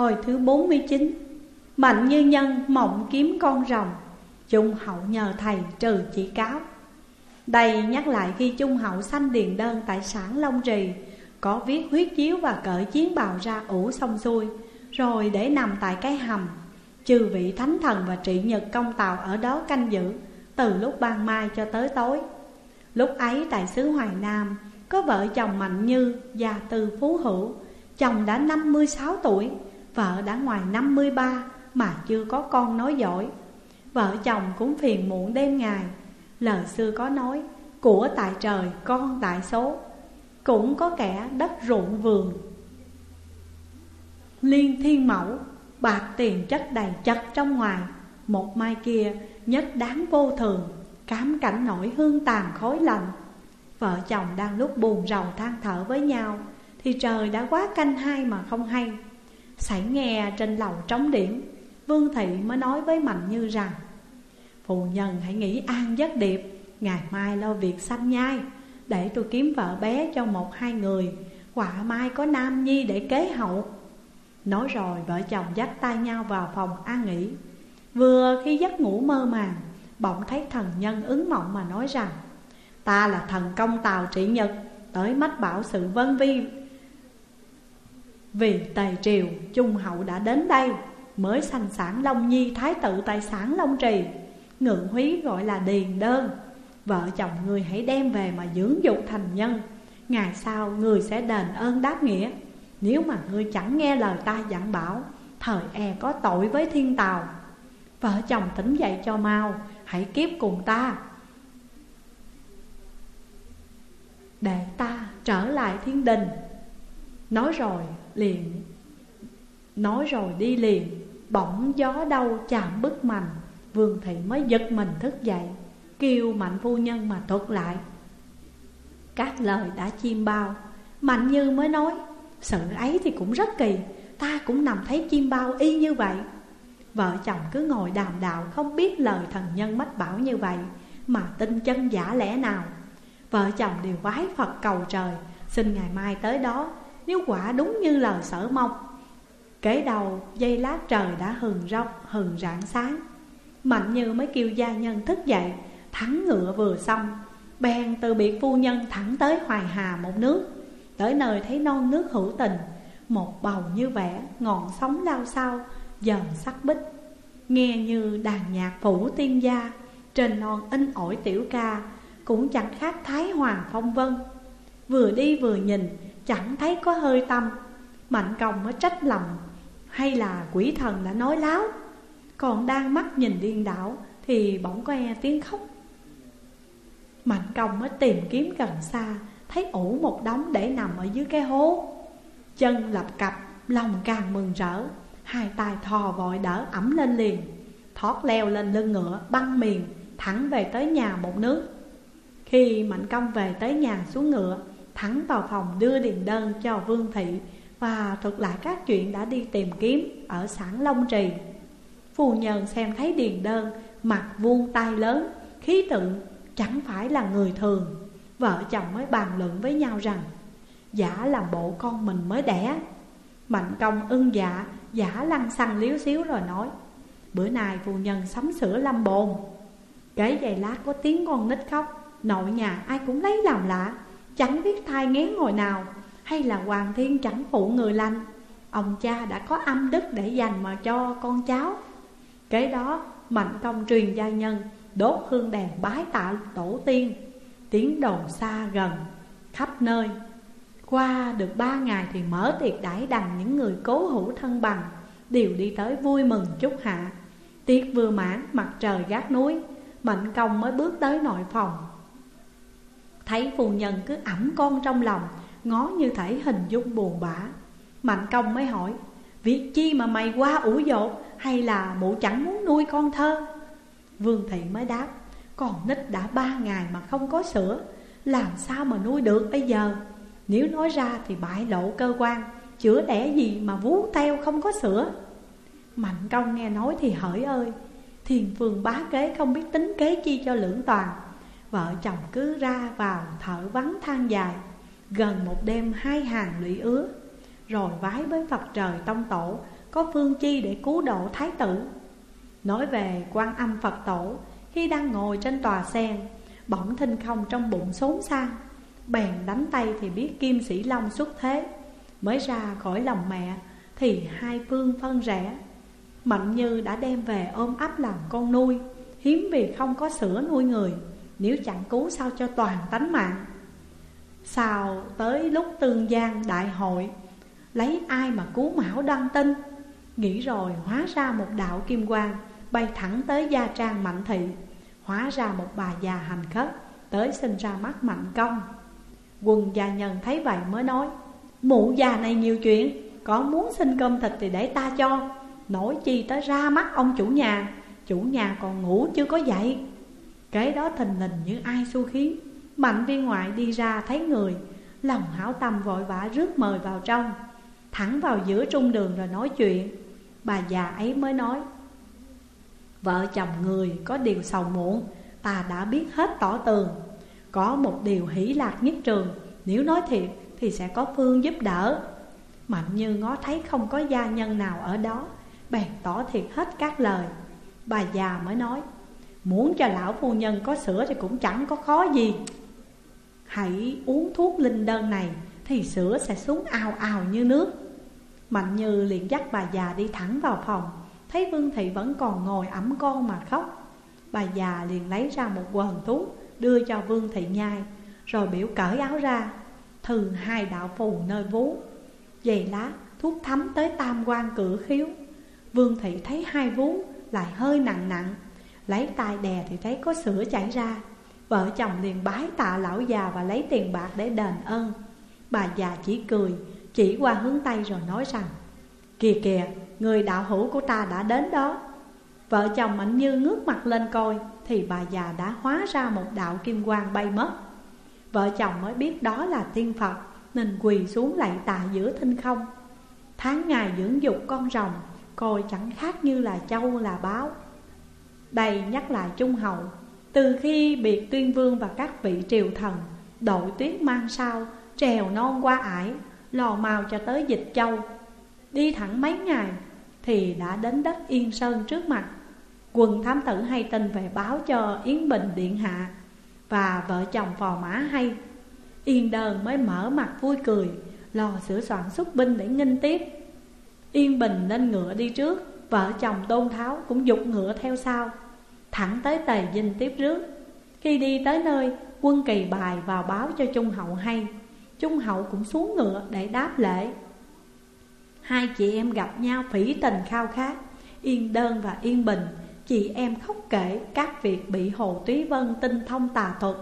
Hồi thứ 49 Mạnh như nhân mộng kiếm con rồng, Trung hậu nhờ thầy trừ chỉ cáo. Đây nhắc lại khi Trung hậu sanh điền đơn tại sản Long Trì Có viết huyết chiếu và cởi chiến bào ra ủ xong xuôi, Rồi để nằm tại cái hầm. Trừ vị thánh thần và trị nhật công tàu ở đó canh giữ, Từ lúc ban mai cho tới tối. Lúc ấy tại xứ Hoài Nam, Có vợ chồng Mạnh Như và Từ Phú Hữu, Chồng đã 56 tuổi. Vợ đã ngoài 53 mà chưa có con nói giỏi. Vợ chồng cũng phiền muộn đêm ngày. Lời xưa có nói, Của tại trời, con tại số Cũng có kẻ đất ruộng vườn. Liên thiên mẫu, Bạc tiền chất đầy chất trong ngoài. Một mai kia, nhất đáng vô thường, Cám cảnh nổi hương tàn khói lạnh. Vợ chồng đang lúc buồn rầu than thở với nhau, Thì trời đã quá canh hai mà không hay. Sảy nghe trên lầu trống điểm, Vương Thị mới nói với Mạnh Như rằng, Phụ nhân hãy nghĩ an giấc điệp, Ngày mai lo việc sanh nhai, Để tôi kiếm vợ bé cho một hai người, Quả mai có nam nhi để kế hậu. Nói rồi vợ chồng dắt tay nhau vào phòng an nghỉ. Vừa khi giấc ngủ mơ màng, Bỗng thấy thần nhân ứng mộng mà nói rằng, Ta là thần công tàu trị nhật, Tới mách bảo sự vân vi vì tề triều trung hậu đã đến đây, Mới sanh sản Long Nhi, thái tự tại sản Long Trì. Ngự húy gọi là điền đơn. Vợ chồng người hãy đem về mà dưỡng dục thành nhân. Ngày sau, người sẽ đền ơn đáp nghĩa. Nếu mà ngươi chẳng nghe lời ta dặn bảo, Thời e có tội với thiên tàu. Vợ chồng tỉnh dậy cho mau, Hãy kiếp cùng ta. Để ta trở lại thiên đình. Nói rồi liền. Nói rồi đi liền, Bỗng gió đâu chạm bức mành, Vương thị mới giật mình thức dậy, Kêu mạnh phu nhân mà thuật lại. Các lời đã chim bao, Mạnh như mới nói, Sự ấy thì cũng rất kỳ, Ta cũng nằm thấy chim bao y như vậy. Vợ chồng cứ ngồi đàm đạo Không biết lời thần nhân mách bảo như vậy, Mà tin chân giả lẽ nào. Vợ chồng đều vái Phật cầu trời, Xin ngày mai tới đó nếu quả đúng như lời sở mong, Kể đầu dây lát trời đã hừng róc hừng rạng sáng. Mạnh như mới kêu gia nhân thức dậy, Thắng ngựa vừa xong, Bèn từ biệt phu nhân thẳng tới Hoài Hà một nước. Tới nơi thấy non nước hữu tình, Một bầu như vẽ, ngọn sóng lao sao, Dần sắc bích. Nghe như đàn nhạc phủ tiên gia, Trên non in ổi tiểu ca, Cũng chẳng khác Thái Hoàng phong vân. Vừa đi vừa nhìn Chẳng thấy có hơi tâm. Mạnh công mới trách lầm Hay là quỷ thần đã nói láo. Còn đang mắt nhìn điên đảo Thì bỗng có nghe tiếng khóc. Mạnh công mới tìm kiếm gần xa Thấy ủ một đống để nằm ở dưới cái hố. Chân lập cặp, lòng càng mừng rỡ Hai tay thò vội đỡ ẩm lên liền Thoát leo lên lưng ngựa băng miền Thẳng về tới nhà một nước. Khi Mạnh Công về tới nhà xuống ngựa thắng vào phòng đưa điền đơn cho Vương Thị Và thuật lại các chuyện đã đi tìm kiếm ở sản Long Trì. Phu nhân xem thấy điền đơn, Mặt vuông tay lớn, Khí tượng chẳng phải là người thường. Vợ chồng mới bàn luận với nhau rằng, Giả làm bộ con mình mới đẻ. Mạnh công ưng dạ Giả lăng xăng liếu xíu rồi nói, Bữa nay phu nhân sắm sửa lâm bồn. Kể giày lát có tiếng con nít khóc, Nội nhà ai cũng lấy làm lạ. Chẳng biết thai ngén hồi nào, Hay là hoàng thiên chẳng phụ người lành. Ông cha đã có âm đức để dành mà cho con cháu. Kế đó, mạnh công truyền gia nhân, Đốt hương đèn bái tạ tổ tiên. Tiếng đồn xa gần, khắp nơi. Qua được ba ngày thì mở tiệc đãi đằng những người cố hữu thân bằng, Đều đi tới vui mừng chúc hạ. Tiệc vừa mãn, mặt trời gác núi, Mạnh công mới bước tới nội phòng. Thấy phu nhân cứ ẩm con trong lòng, Ngó như thể hình dung buồn bã. Mạnh công mới hỏi, Việc chi mà mày qua ủ dột Hay là mụ chẳng muốn nuôi con thơ? Vương thị mới đáp, Con nít đã ba ngày mà không có sữa, Làm sao mà nuôi được bây giờ? Nếu nói ra thì bại lộ cơ quan, Chữa đẻ gì mà vú teo không có sữa? Mạnh công nghe nói thì hỡi ơi, Thiền phường bá kế không biết tính kế chi cho lưỡng toàn Vợ chồng cứ ra vào thở vắng than dài, Gần một đêm hai hàng lũy ứa. Rồi vái với Phật trời tông tổ, Có phương chi để cứu độ thái tử. Nói về quan âm Phật tổ, Khi đang ngồi trên tòa sen, Bỗng thinh không trong bụng xốn sang. Bèn đánh tay thì biết kim sĩ long xuất thế. Mới ra khỏi lòng mẹ, Thì hai phương phân rẽ. Mạnh Như đã đem về ôm ấp làm con nuôi, Hiếm vì không có sữa nuôi người. Nếu chẳng cứu sao cho toàn tánh mạng? Sao tới lúc tương gian đại hội, Lấy ai mà cứu mão đăng tinh? Nghĩ rồi hóa ra một đạo kim quang Bay thẳng tới gia trang mạnh thị, Hóa ra một bà già hành khất Tới sinh ra mắt mạnh công. Quần gia nhân thấy vậy mới nói, Mụ già này nhiều chuyện, Có muốn xin cơm thịt thì để ta cho. Nổi chi tới ra mắt ông chủ nhà Chủ nhà còn ngủ chưa có dậy. Kế đó thình lình như ai xu khí Mạnh viên ngoại đi ra thấy người. Lòng hảo tâm vội vã rước mời vào trong. Thẳng vào giữa trung đường rồi nói chuyện. Bà già ấy mới nói, Vợ chồng người có điều sầu muộn, Ta đã biết hết tỏ tường. Có một điều hỷ lạc nhất trường, Nếu nói thiệt thì sẽ có phương giúp đỡ. Mạnh như ngó thấy không có gia nhân nào ở đó, Bèn tỏ thiệt hết các lời. Bà già mới nói Muốn cho lão phu nhân có sữa thì cũng chẳng có khó gì. Hãy uống thuốc linh đơn này Thì sữa sẽ xuống ào ào như nước. Mạnh Như liền dắt bà già đi thẳng vào phòng. Thấy Vương Thị vẫn còn ngồi ẩm con mà khóc. Bà già liền lấy ra một quần thuốc Đưa cho Vương Thị nhai, Rồi biểu cởi áo ra Thư hai đạo phù nơi vú. Dày lá, thuốc thấm tới tam quan cử khiếu. Vương Thị thấy hai vú lại hơi nặng nặng Lấy tay đè thì thấy có sữa chảy ra. Vợ chồng liền bái tạ lão già và lấy tiền bạc để đền ơn. Bà già chỉ cười, chỉ qua hướng tay rồi nói rằng Kìa kìa, người đạo hữu của ta đã đến đó. Vợ chồng Mạnh Như ngước mặt lên coi Thì bà già đã hóa ra một đạo kim quang bay mất. Vợ chồng mới biết đó là tiên Phật Nên quỳ xuống lạy tạ giữa thinh không. Tháng ngày dưỡng dục con rồng Coi chẳng khác như là châu là báo. Đây nhắc lại Trung Hậu. Từ khi biệt tuyên vương và các vị triều thần, Đội tuyết mang sao, Trèo non qua ải, Lò màu cho tới dịch châu. Đi thẳng mấy ngày Thì đã đến đất Yên Sơn trước mặt. Quần thám tử hay tin về báo cho Yến Bình Điện Hạ Và vợ chồng phò mã hay. Yên đơn mới mở mặt vui cười, Lò sửa soạn xuất binh để nghinh tiếp. Yên Bình lên ngựa đi trước. Vợ chồng Tôn Tháo cũng dục ngựa theo sau, Thẳng tới Tề Dinh tiếp rước. Khi đi tới nơi, Quân kỳ bài vào báo cho Trung Hậu hay, Trung Hậu cũng xuống ngựa để đáp lễ. Hai chị em gặp nhau phỉ tình khao khát, Yên đơn và yên bình. Chị em khóc kể các việc bị Hồ Túy Vân tinh thông tà thuật,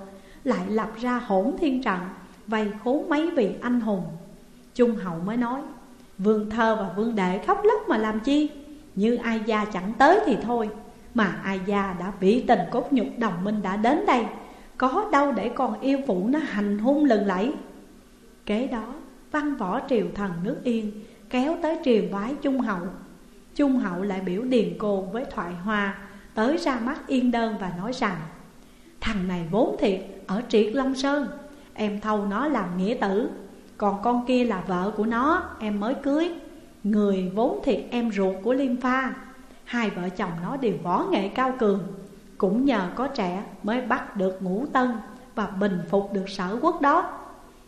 Lại lập ra hỗn thiên trận, Vây khốn mấy vị anh hùng. Trung hậu mới nói, Vương thơ và vương đệ khóc lóc mà làm chi? Như ai gia chẳng tới thì thôi. Mà ai gia đã bị tình cốt nhục đồng minh đã đến đây. Có đâu để con yêu phụ nó hành hung lần lẫy. Kế đó, văn võ triều thần nước yên Kéo tới triều vái Trung hậu. Trung hậu lại biểu điền cô với thoại hoa, Tới ra mắt yên đơn và nói rằng, Thằng này vốn thiệt, ở triệt Long Sơn, Em thâu nó làm nghĩa tử. Còn con kia là vợ của nó, Em mới cưới. Người vốn thiệt em ruột của Liêm Pha. Hai vợ chồng nó đều võ nghệ cao cường. Cũng nhờ có trẻ mới bắt được ngũ tân Và bình phục được sở quốc đó.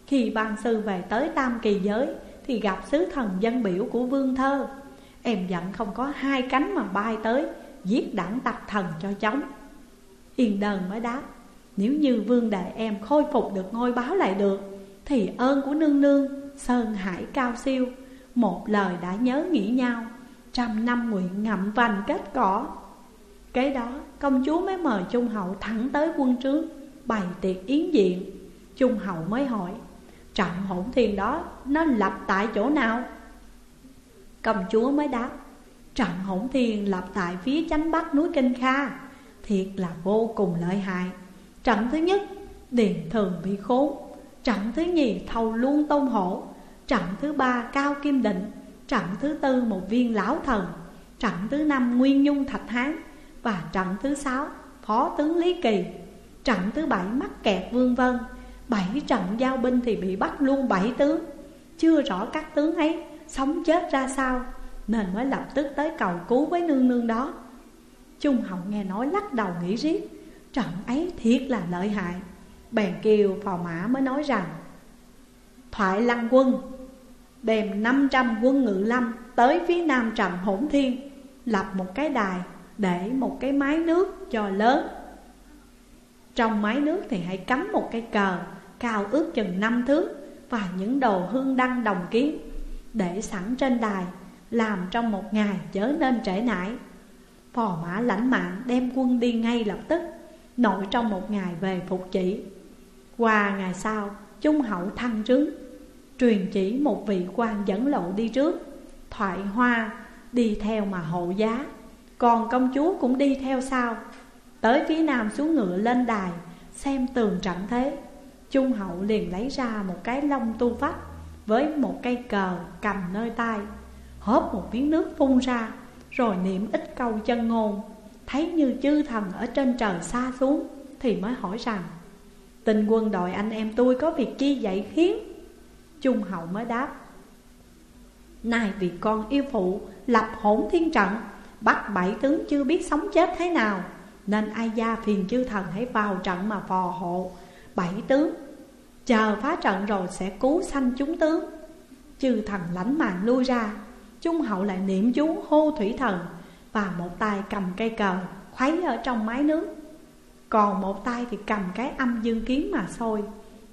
Khi ban sư về tới Tam Kỳ Giới, Thì gặp sứ thần dân biểu của Vương Thơ. Em giận không có hai cánh mà bay tới, Giết đảng tặc thần cho chóng. Yên đơn mới đáp, Nếu như vương đệ em khôi phục được ngôi báo lại được, Thì ơn của nương nương, Sơn hải cao siêu một lời đã nhớ nghĩ nhau, Trăm năm nguyện ngậm vành kết cỏ. Kế đó, công chúa mới mời Trung Hậu thẳng tới quân trướng, Bày tiệc yến diện. Trung Hậu mới hỏi, Trận hỗn thiên đó, nó lập tại chỗ nào? Công chúa mới đáp, Trận hỗn thiên lập tại phía chánh bắc núi Kinh Kha, Thiệt là vô cùng lợi hại. Trận thứ nhất Điền thường bị khốn. Trận thứ nhì, thầu luôn tôn hổ. Trận thứ ba cao kim định Trận thứ tư một viên lão thần Trận thứ năm nguyên nhung thạch hán Và trận thứ sáu phó tướng Lý Kỳ. Trận thứ bảy mắc kẹt vương vân, Bảy trận giao binh thì bị bắt luôn bảy tướng. Chưa rõ các tướng ấy sống chết ra sao Nên mới lập tức tới cầu cứu với nương nương đó. Trung hậu nghe nói lắc đầu nghĩ riết, Trận ấy thiệt là lợi hại. Bèn kêu phò mã mới nói rằng, Thoại lăng quân Đem 500 quân ngự lâm Tới phía nam trầm hỗn thiên, Lập một cái đài Để một cái mái nước cho lớn. Trong mái nước thì hãy cắm một cái cờ Cao ước chừng năm thước Và những đồ hương đăng đồng kiến Để sẵn trên đài, Làm trong một ngày trở nên trễ nải. Phò mã lãnh mạng đem quân đi ngay lập tức, Nội trong một ngày về phục chỉ. Qua ngày sau Trung hậu thăng trướng. Truyền chỉ một vị quan dẫn lộ đi trước, Thoại hoa đi theo mà hộ giá. Còn công chúa cũng đi theo sau, Tới phía nam xuống ngựa lên đài, Xem tường trận thế. Trung hậu liền lấy ra một cái lông tu vách Với một cây cờ cầm nơi tay, Hớp một miếng nước phun ra, Rồi niệm ít câu chân ngôn. Thấy như chư thần ở trên trời xa xuống Thì mới hỏi rằng, Tình quân đội anh em tôi có việc chi vậy khiến? Trung hậu mới đáp Này vì con yêu phụ lập hỗn thiên trận, Bắt bảy tướng chưa biết sống chết thế nào, Nên ai gia phiền chư thần hãy vào trận mà phò hộ. Bảy tướng, Chờ phá trận rồi sẽ cứu sanh chúng tướng. Chư thần lãnh mạng lui ra, Trung hậu lại niệm chú hô thủy thần Và một tay cầm cây cờ khuấy ở trong mái nước Còn một tay thì cầm cái âm dương kiếm mà sôi,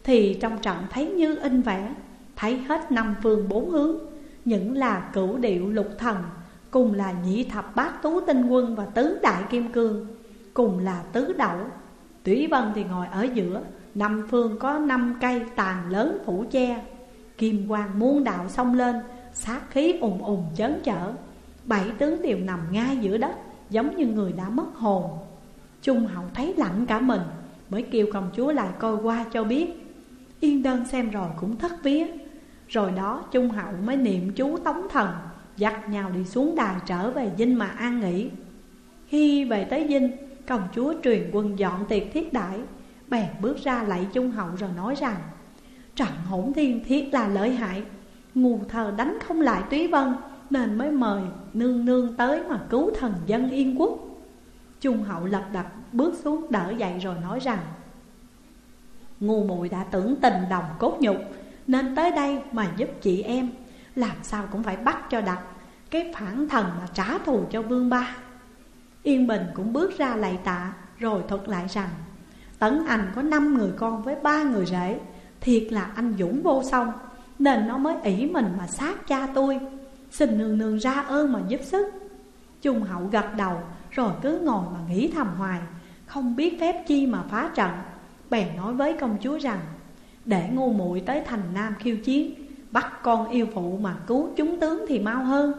Thì trong trận thấy như in vẽ. Thấy hết năm phương bốn hướng, Những là cửu điệu lục thần, Cùng là nhị thập bát tú tinh quân và tứ đại kim cương, Cùng là tứ đậu Tủy Vân thì ngồi ở giữa, Năm phương có năm cây tàn lớn phủ che. Kim quang muôn đạo xông lên, Sát khí ùng ùng chấn chở. Bảy tướng đều nằm ngay giữa đất, Giống như người đã mất hồn. Trung hậu thấy lạnh cả mình, Mới kêu công chúa lại coi qua cho biết. Yên đơn xem rồi cũng thất vía. Rồi đó, Trung hậu mới niệm chú tống thần, Dắt nhau đi xuống đài trở về dinh mà an nghỉ. Khi về tới dinh Công chúa truyền quân dọn tiệc thiết đãi, Bèn bước ra lạy Trung hậu rồi nói rằng, Trận hỗn thiên thiết là lợi hại, Ngu thờ đánh không lại túy vân, Nên mới mời nương nương tới mà cứu thần dân yên quốc. Trung hậu lập đập bước xuống đỡ dậy rồi nói rằng, Ngu muội đã tưởng tình đồng cốt nhục nên tới đây mà giúp chị em, Làm sao cũng phải bắt cho đặt Cái phản thần mà trả thù cho vương ba. Yên Bình cũng bước ra lạy tạ, Rồi thuật lại rằng, Tấn Anh có năm người con với ba người rể, Thiệt là anh dũng vô song, Nên nó mới ỷ mình mà sát cha tôi. Xin nương nương ra ơn mà giúp sức. Trung hậu gật đầu, Rồi cứ ngồi mà nghĩ thầm hoài, Không biết phép chi mà phá trận, Bèn nói với công chúa rằng để ngu muội tới thành nam khiêu chiến, Bắt con yêu phụ mà cứu chúng tướng thì mau hơn.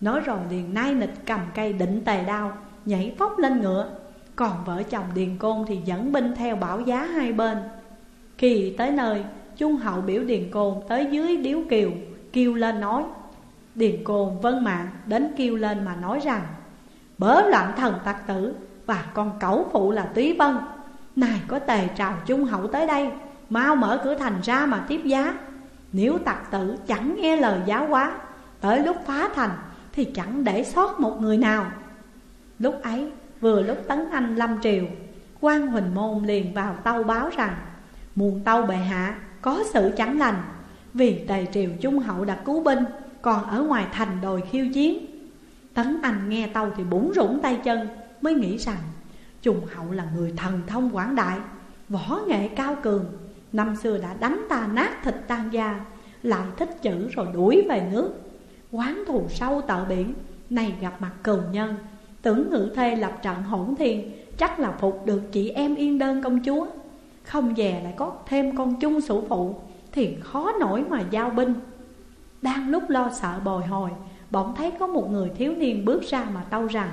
Nói rồi liền nai nịch cầm cây định tề đao, Nhảy phóc lên ngựa. Còn vợ chồng Điền Côn thì dẫn binh theo bảo giá hai bên. Khi tới nơi Trung hậu biểu Điền Côn tới dưới điếu kiều, Kêu lên nói, Điền Côn vân mạng đến kêu lên mà nói rằng, Bớ loạn thần tặc tử Và con cẩu phụ là Túy Vân Này có tề trào Trung hậu tới đây. Mau mở cửa thành ra mà tiếp giá. Nếu tặc tử chẳng nghe lời giáo hóa, Tới lúc phá thành Thì chẳng để sót một người nào. Lúc ấy, vừa lúc Tấn Anh lâm triều, quan Huỳnh Môn liền vào tâu báo rằng, Muôn tâu bệ hạ, có sự chẳng lành, Vì tề triều trung hậu đã cứu binh, Còn ở ngoài thành đồi khiêu chiến. Tấn Anh nghe tâu thì bủn rủng tay chân, Mới nghĩ rằng Trung hậu là người thần thông quảng đại, Võ nghệ cao cường Năm xưa đã đánh ta nát thịt tan da, Lại thích chữ rồi đuổi về nước. Quán thù sâu tợ biển Này gặp mặt cừu nhân. Tưởng ngự thê lập trận hỗn thiên Chắc là phục được chị em yên đơn công chúa. Không về lại có thêm con chung sủ phụ, Thì khó nổi mà giao binh. Đang lúc lo sợ bồi hồi, Bỗng thấy có một người thiếu niên bước ra mà tâu rằng,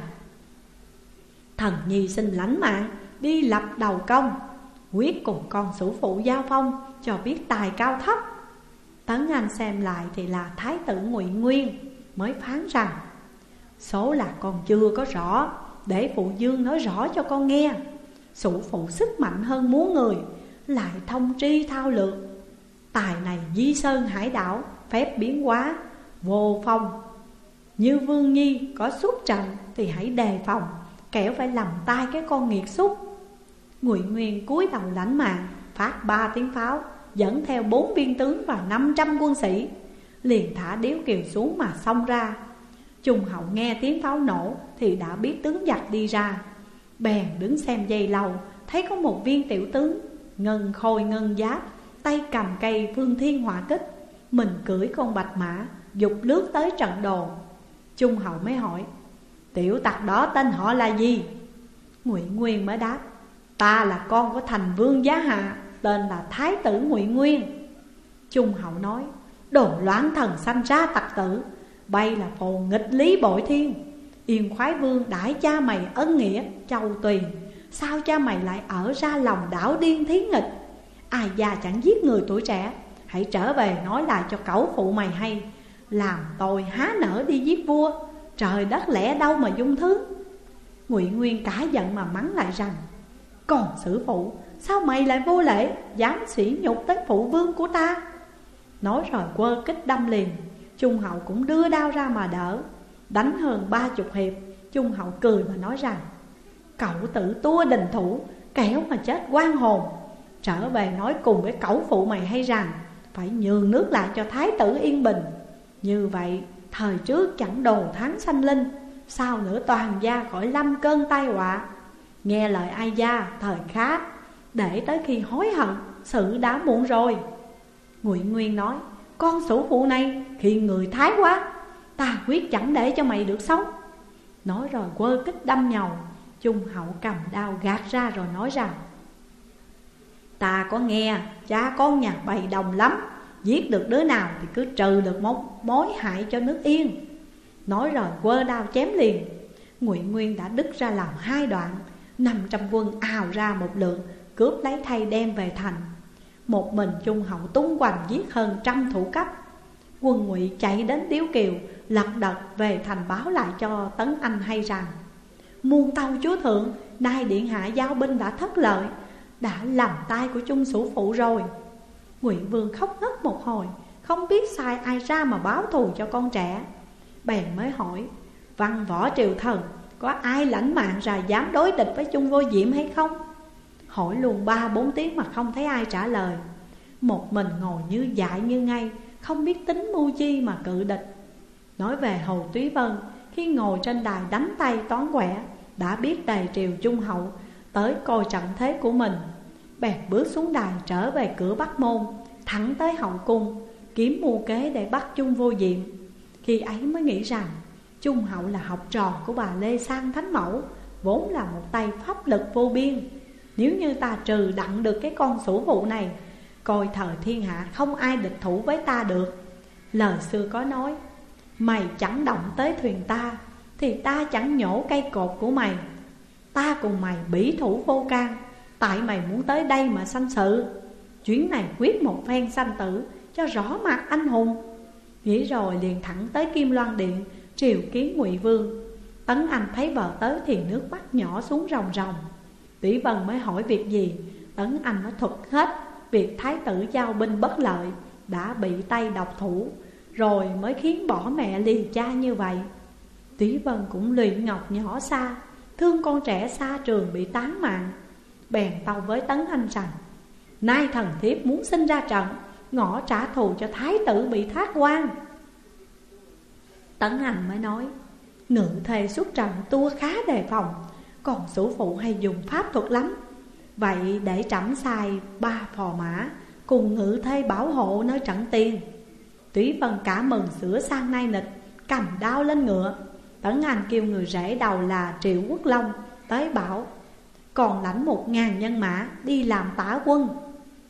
Thần nhi xin lãnh mạng, Đi lập đầu công. Quyết cùng con sủ phụ giao phong, Cho biết tài cao thấp. Tấn Anh xem lại thì là Thái tử ngụy Nguyên Mới phán rằng, Số là con chưa có rõ, Để phụ dương nói rõ cho con nghe. Sủ phụ sức mạnh hơn muốn người, Lại thông tri thao lược. Tài này di sơn hải đảo, Phép biến hóa, Vô phong. Như Vương Nhi có xúc trận thì hãy đề phòng, Kẻo phải lầm tai cái con nghiệt xúc. Ngụy Nguyên cúi đầu lãnh mạng, Phát ba tiếng pháo, Dẫn theo bốn viên tướng và năm trăm quân sĩ, Liền thả điếu kiều xuống mà xông ra. Trung hậu nghe tiếng pháo nổ Thì đã biết tướng giặc đi ra. Bèn đứng xem dây lâu Thấy có một viên tiểu tướng Ngân khôi ngân giáp, Tay cầm cây phương thiên hỏa kích, Mình cưỡi con bạch mã, Dục lướt tới trận đồ Trung hậu mới hỏi, Tiểu tặc đó tên họ là gì? Ngụy Nguyên mới đáp Ta là con của thành vương giá hạ, Tên là Thái tử Ngụy Nguyên. Trung hậu nói Đồ loạn thần sanh ra tặc tử, Bay là phù nghịch lý bội thiên. Yên khoái vương đãi cha mày ân nghĩa châu tuyền, Sao cha mày lại ở ra lòng đảo điên thí nghịch? Ai già chẳng giết người tuổi trẻ, Hãy trở về nói lại cho cẩu phụ mày hay. Làm tôi há nở đi giết vua, Trời đất lẽ đâu mà dung thứ. Ngụy Nguyên cả giận mà mắng lại rằng còn sử phụ. Sao mày lại vô lễ? Dám sỉ nhục tới phụ vương của ta? Nói rồi quơ kích đâm liền. Trung hậu cũng đưa đao ra mà đỡ. Đánh hơn ba chục hiệp. Trung hậu cười mà nói rằng, Cậu tự tua đình thủ, Kéo mà chết quan hồn. Trở về nói cùng với cậu phụ mày hay rằng, Phải nhường nước lại cho thái tử yên bình. Như vậy, thời trước chẳng đồ thắng sanh linh Sao nữa toàn gia khỏi lâm cơn tai họa. Nghe lời ai gia thời khác Để tới khi hối hận, Sự đã muộn rồi. Ngụy Nguyên nói, Con sủ phụ này, khi người thái quá, Ta quyết chẳng để cho mày được sống. Nói rồi quơ kích đâm nhầu Trung hậu cầm đao gạt ra rồi nói rằng, Ta có nghe, cha con nhà bày đồng lắm, Giết được đứa nào thì cứ trừ được một mối hại cho nước yên. Nói rồi quơ đao chém liền. Ngụy Nguyên đã đứt ra làm hai đoạn năm trăm quân ào ra một lượng Cướp lấy thay đem về thành. Một mình Trung Hậu tung hoành giết hơn trăm thủ cấp. Quân ngụy chạy đến Tiếu Kiều Lật đật về thành báo lại cho Tấn Anh hay rằng, Muôn tàu chúa thượng, Nay điện hạ giao binh đã thất lợi, Đã làm tay của Trung Sủ Phụ rồi. Ngụy Vương khóc ngất một hồi, Không biết sai ai ra mà báo thù cho con trẻ. Bèn mới hỏi, Văn võ triều thần có ai lãnh mạng ra dám đối địch với Chung Vô Diệm hay không? Hỏi luôn ba, bốn tiếng mà không thấy ai trả lời. Một mình ngồi như dại như ngay, Không biết tính mưu chi mà cự địch. Nói về Hồ Túy Vân, Khi ngồi trên đài đánh tay toán quẻ, Đã biết đầy triều trung hậu Tới coi trận thế của mình. Bèn bước xuống đài trở về cửa Bắc Môn, Thẳng tới hậu cung, Kiếm mưu kế để bắt chung vô diệm. Khi ấy mới nghĩ rằng Trung hậu là học trò của bà Lê Sang Thánh Mẫu, Vốn là một tay pháp lực vô biên. Nếu như ta trừ đặng được cái con sủ vụ này, Coi thời thiên hạ không ai địch thủ với ta được. Lời xưa có nói, Mày chẳng động tới thuyền ta, Thì ta chẳng nhổ cây cột của mày. Ta cùng mày bỉ thủ vô can, Tại mày muốn tới đây mà sanh sự. Chuyến này quyết một phen sanh tử, Cho rõ mặt anh hùng. Nghĩ rồi liền thẳng tới Kim Loan Điện Triều kiến ngụy Vương. Tấn Anh thấy vợ tới thì nước mắt nhỏ xuống ròng ròng. Tỷ Vân mới hỏi việc gì? Tấn Anh nó thuật hết, Việc thái tử giao binh bất lợi, Đã bị tay độc thủ, Rồi mới khiến bỏ mẹ lì cha như vậy. Tỷ Vân cũng luyện ngọc nhỏ xa, Thương con trẻ xa trường bị tán mạng. Bèn tâu với Tấn Anh rằng, Nay thần thiếp muốn sinh ra trận, Ngõ trả thù cho thái tử bị thác quan. Tấn Anh mới nói Ngự thề xuất trận tua khá đề phòng, Còn sủ phụ hay dùng pháp thuật lắm. Vậy để trẫm sai ba phò mã, Cùng ngự thê bảo hộ nơi trận tiền. Túy Vân cả mừng sửa sang nay nịch, Cầm đao lên ngựa. Tấn Anh kêu người rể đầu là Triệu Quốc Long Tới bảo, còn lãnh một ngàn nhân mã đi làm tả quân.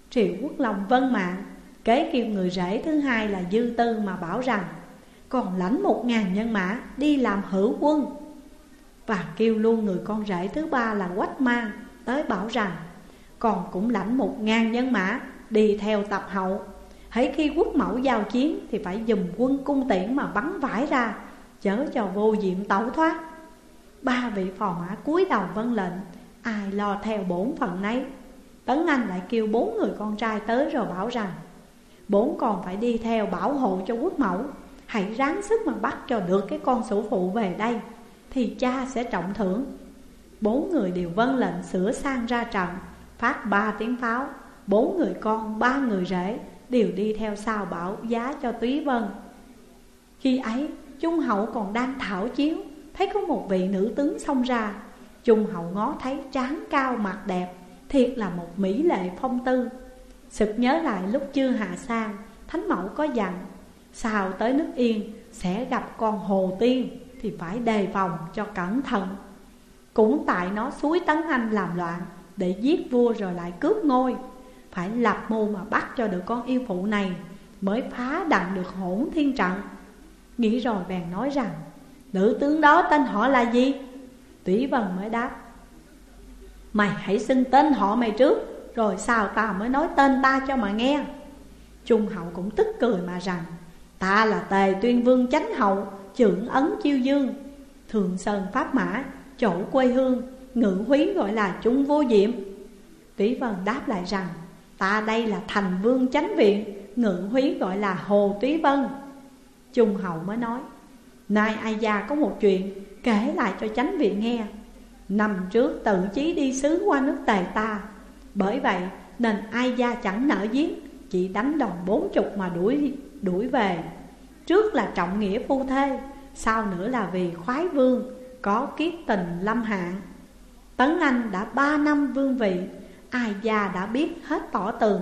Triệu Quốc Long vân mạng, Kế kêu người rể thứ hai là Dư Tư mà bảo rằng còn lãnh một ngàn nhân mã đi làm hữu quân. Và kêu luôn người con rể thứ ba là Quách Mang Tới bảo rằng, Còn cũng lãnh một ngàn nhân mã đi theo tập hậu. Hãy khi quốc mẫu giao chiến thì phải dùng quân cung tiễn mà bắn vải ra, Chớ cho vô diệm tẩu thoát. Ba vị phò mã cúi đầu vân lệnh, Ai lo theo bổn phận nấy. Tấn Anh lại kêu bốn người con trai tới rồi bảo rằng, Bốn còn phải đi theo bảo hộ cho quốc mẫu. Hãy ráng sức mà bắt cho được cái con sủ phụ về đây Thì cha sẽ trọng thưởng. Bốn người đều vâng lệnh sửa sang ra trận Phát ba tiếng pháo. Bốn người con, ba người rể Đều đi theo sao bảo giá cho Túy Vân. Khi ấy Trung hậu còn đang thảo chiếu Thấy có một vị nữ tướng xông ra. Trung hậu ngó thấy trán cao mặt đẹp Thiệt là một mỹ lệ phong tư. Sực nhớ lại lúc chưa hạ sang Thánh mẫu có dặn Sao tới nước yên sẽ gặp con hồ tiên Thì phải đề phòng cho cẩn thận. Cũng tại nó suối Tấn Anh làm loạn Để giết vua rồi lại cướp ngôi, Phải lập mưu mà bắt cho được con yêu phụ này Mới phá đặng được hỗn thiên trận. Nghĩ rồi bèn nói rằng, Nữ tướng đó tên họ là gì? Tỷ Vân mới đáp, Mày hãy xưng tên họ mày trước, Rồi sao ta mới nói tên ta cho mà nghe. Trung hậu cũng tức cười mà rằng Ta là tề tuyên vương chánh hậu, Trưởng ấn chiêu dương. Thường sơn pháp mã, Chỗ quê hương Ngự húy gọi là trung vô diệm. Túy Vân đáp lại rằng, Ta đây là thành vương chánh viện Ngự húy gọi là Hồ Túy Vân. Trung hậu mới nói, Nay ai gia có một chuyện, Kể lại cho chánh viện nghe. Năm trước tự chí đi sứ qua nước tề ta, Bởi vậy nên ai gia chẳng nợ giết, Chỉ đánh đồng bốn chục mà đuổi đuổi về. Trước là trọng nghĩa phu thê, Sau nữa là vì khoái vương, Có kiết tình lâm hạn Tấn Anh đã ba năm vương vị, Ai già đã biết hết tỏ tường.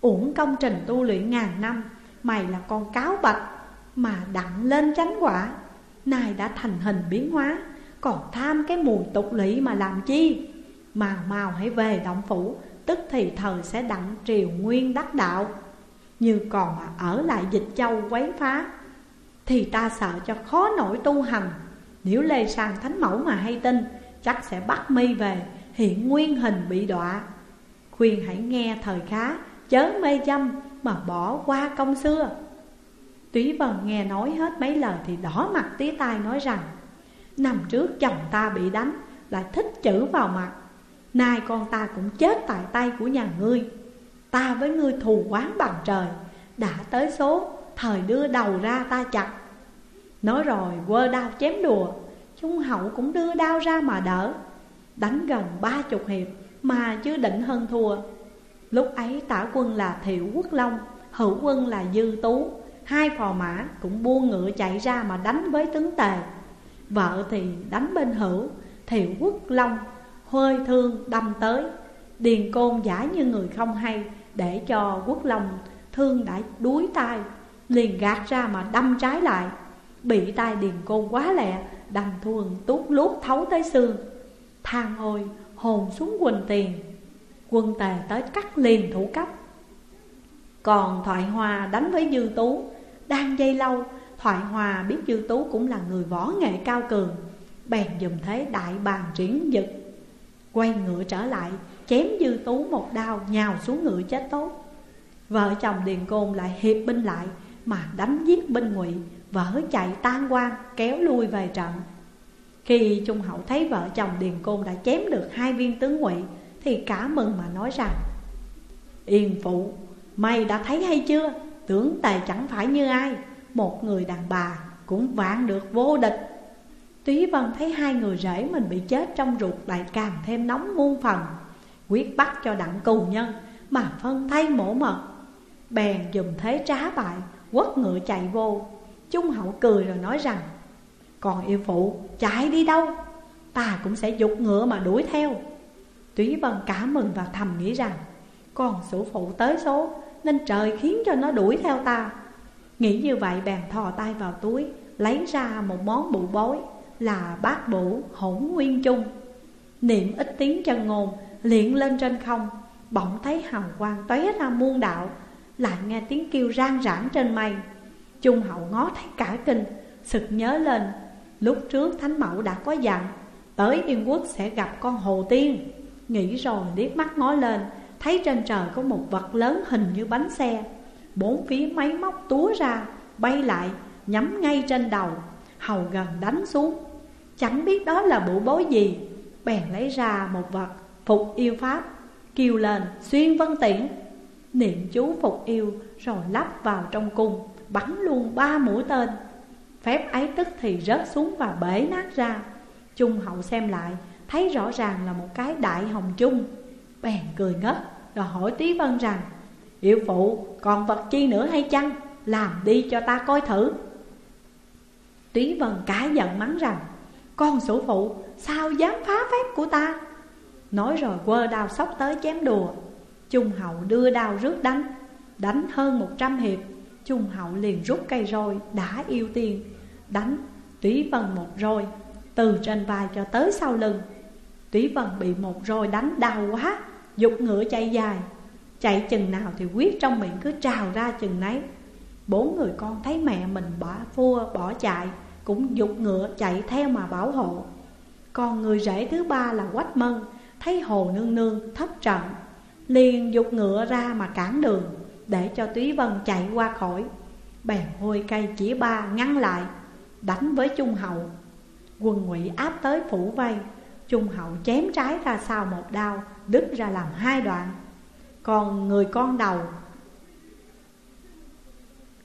Uổng công trình tu luyện ngàn năm, Mày là con cáo bạch Mà đặng lên chánh quả. Này đã thành hình biến hóa, Còn tham cái mùi tục lỵ mà làm chi? Màu màu hãy về động phủ, Tức thì thời sẽ đặng triều nguyên đắc đạo. Như còn mà ở lại dịch châu quấy phá, Thì ta sợ cho khó nổi tu hành. Nếu Lê Sang Thánh Mẫu mà hay tin, Chắc sẽ bắt mi về, hiện nguyên hình bị đọa. Khuyên hãy nghe thời khá, Chớ mê châm mà bỏ qua công xưa. Túy Vân nghe nói hết mấy lời thì đỏ mặt tía tai nói rằng, Năm trước chồng ta bị đánh Lại thích chữ vào mặt, Nay con ta cũng chết tại tay của nhà ngươi. Ta với ngươi thù quán bằng trời, Đã tới số, Thời đưa đầu ra ta chặt. Nói rồi, quơ đao chém đùa Trung hậu cũng đưa đao ra mà đỡ. Đánh gần ba chục hiệp Mà chưa định hơn thua. Lúc ấy tả quân là Thiệu Quốc Long, Hữu quân là Dư Tú. Hai phò mã cũng buông ngựa chạy ra mà đánh với tướng tề. Vợ thì đánh bên hữu Thiệu quốc long hơi thương đâm tới. Điền côn giả như người không hay, Để cho quốc long thương đã đuối tay Liền gạt ra mà đâm trái lại. Bị tay điền côn quá lẹ Đâm thuần tuốt lút thấu tới xương. Thang ôi hồn xuống quỳnh tiền, Quân tề tới cắt liền thủ cấp. Còn thoại hòa đánh với dư tú, đang dây lâu, Thoại Hòa biết Dư Tú cũng là người võ nghệ cao cường, Bèn dùng thế đại bàn triển giật Quay ngựa trở lại Chém Dư Tú một đao nhào xuống ngựa chết tốt. Vợ chồng Điền Côn lại hiệp binh lại Mà đánh giết binh ngụy Vỡ chạy tan quan kéo lui về trận. Khi Trung Hậu thấy vợ chồng Điền Côn đã chém được hai viên tướng ngụy Thì cả mừng mà nói rằng Yên phụ, mày đã thấy hay chưa? Tưởng tài chẳng phải như ai Một người đàn bà cũng vạn được vô địch. Túy Vân thấy hai người rể mình bị chết trong ruột lại càng thêm nóng muôn phần. Quyết bắt cho đặng cù nhân, mà phân thay mổ mật. Bèn dùng thế trá bại, quất ngựa chạy vô. Trung hậu cười rồi nói rằng, Còn yêu phụ, chạy đi đâu? Ta cũng sẽ dục ngựa mà đuổi theo. Túy Vân cả mừng và thầm nghĩ rằng, Còn sủ phụ tới số, nên trời khiến cho nó đuổi theo ta. Nghĩ như vậy bèn thò tay vào túi, Lấy ra một món bụ bối Là bát bụ hỗn nguyên chung. Niệm ít tiếng chân ngôn Liện lên trên không, Bỗng thấy hào quang tóe ra muôn đạo, Lại nghe tiếng kêu rang rãng trên mây. Trung hậu ngó thấy cả kinh, Sực nhớ lên, Lúc trước Thánh Mẫu đã có dặn, Tới Yên Quốc sẽ gặp con Hồ Tiên. Nghĩ rồi liếc mắt ngó lên, Thấy trên trời có một vật lớn hình như bánh xe. Bốn phía máy móc túa ra, Bay lại, nhắm ngay trên đầu, Hầu gần đánh xuống. Chẳng biết đó là bộ bối gì, Bèn lấy ra một vật Phục yêu pháp Kêu lên xuyên vân tiễn. Niệm chú phục yêu, Rồi lắp vào trong cung, bắn luôn ba mũi tên. Phép ấy tức thì rớt xuống và bể nát ra. Trung hậu xem lại, Thấy rõ ràng là một cái đại hồng chung. Bèn cười ngất, Rồi hỏi Tí Vân rằng, Yêu phụ, còn vật chi nữa hay chăng? Làm đi cho ta coi thử. Túy Vân cá giận mắng rằng, Con sổ phụ, sao dám phá phép của ta? Nói rồi quơ đao sóc tới chém đùa. Trung hậu đưa đao rước đánh Đánh hơn một trăm hiệp. Trung hậu liền rút cây roi đã yêu tiên, Đánh Túy Vân một roi, Từ trên vai cho tới sau lưng. Túy Vân bị một roi đánh đau quá, Dục ngựa chạy dài. Chạy chừng nào thì quyết trong miệng cứ trào ra chừng nấy. Bốn người con thấy mẹ mình bỏ phua bỏ chạy, Cũng dục ngựa chạy theo mà bảo hộ. Còn người rể thứ ba là Quách Mân Thấy Hồ Nương Nương thấp trận Liền dục ngựa ra mà cản đường Để cho Túy Vân chạy qua khỏi. Bèn hôi cây chỉ ba ngăn lại, Đánh với Trung Hậu. Quân ngụy áp tới phủ vây, Trung Hậu chém trái ra sau một đao, Đứt ra làm hai đoạn. Còn người con đầu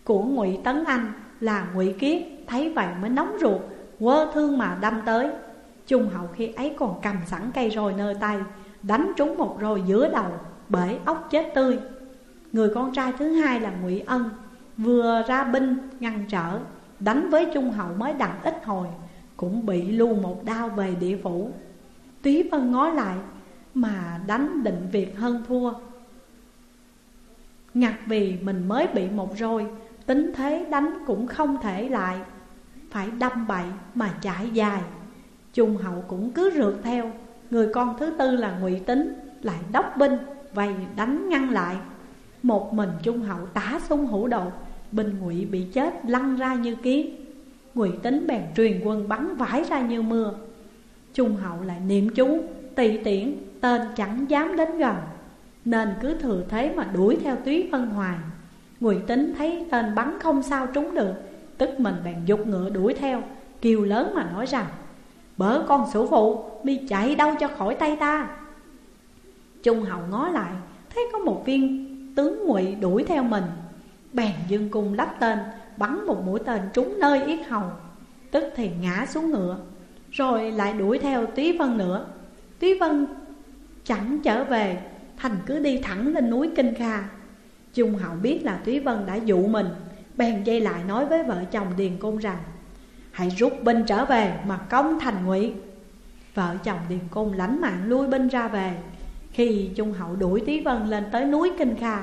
Của ngụy Tấn Anh là ngụy Kiết, Thấy vậy mới nóng ruột, Quơ thương mà đâm tới. Trung Hậu khi ấy còn cầm sẵn cây roi nơi tay, Đánh trúng một roi giữa đầu Bể ốc chết tươi. Người con trai thứ hai là ngụy Ân, Vừa ra binh ngăn trở, Đánh với Trung Hậu mới đặng ít hồi, Cũng bị luôn một đao về địa phủ. Túy Vân ngó lại, Mà đánh định việc hơn thua. Ngặt vì mình mới bị một roi, Tính thế đánh cũng không thể lại, Phải đâm bậy mà chạy dài. Trung hậu cũng cứ rượt theo. Người con thứ tư là ngụy Tính Lại đốc binh Vây đánh ngăn lại. Một mình Trung hậu tả sung hữu độ Binh ngụy bị chết lăn ra như kiến. Ngụy Tính bèn truyền quân bắn vãi ra như mưa. Trung hậu lại niệm chú, Tỳ tiễn, tên chẳng dám đến gần. Nên cứ thừa thế mà đuổi theo túy phân hoài. Ngụy Tính thấy tên bắn không sao trúng được, Tức mình bèn dục ngựa đuổi theo, Kêu lớn mà nói rằng bỡ con sủ phụ Mi chạy đâu cho khỏi tay ta. Trung hậu ngó lại, Thấy có một viên tướng ngụy đuổi theo mình. Bèn dương cung lắp tên, Bắn một mũi tên trúng nơi yết hầu. Tức thì ngã xuống ngựa, Rồi lại đuổi theo Túy Vân nữa. Túy Vân chẳng trở về, Thành cứ đi thẳng lên núi Kinh Kha. Trung hậu biết là Túy Vân đã dụ mình, Bèn dây lại nói với vợ chồng Điền Côn rằng Hãy rút binh trở về mà công thành ngụy. Vợ chồng Điền cung lãnh mạng lui binh ra về. Khi Trung hậu đuổi Túy Vân lên tới núi Kinh Kha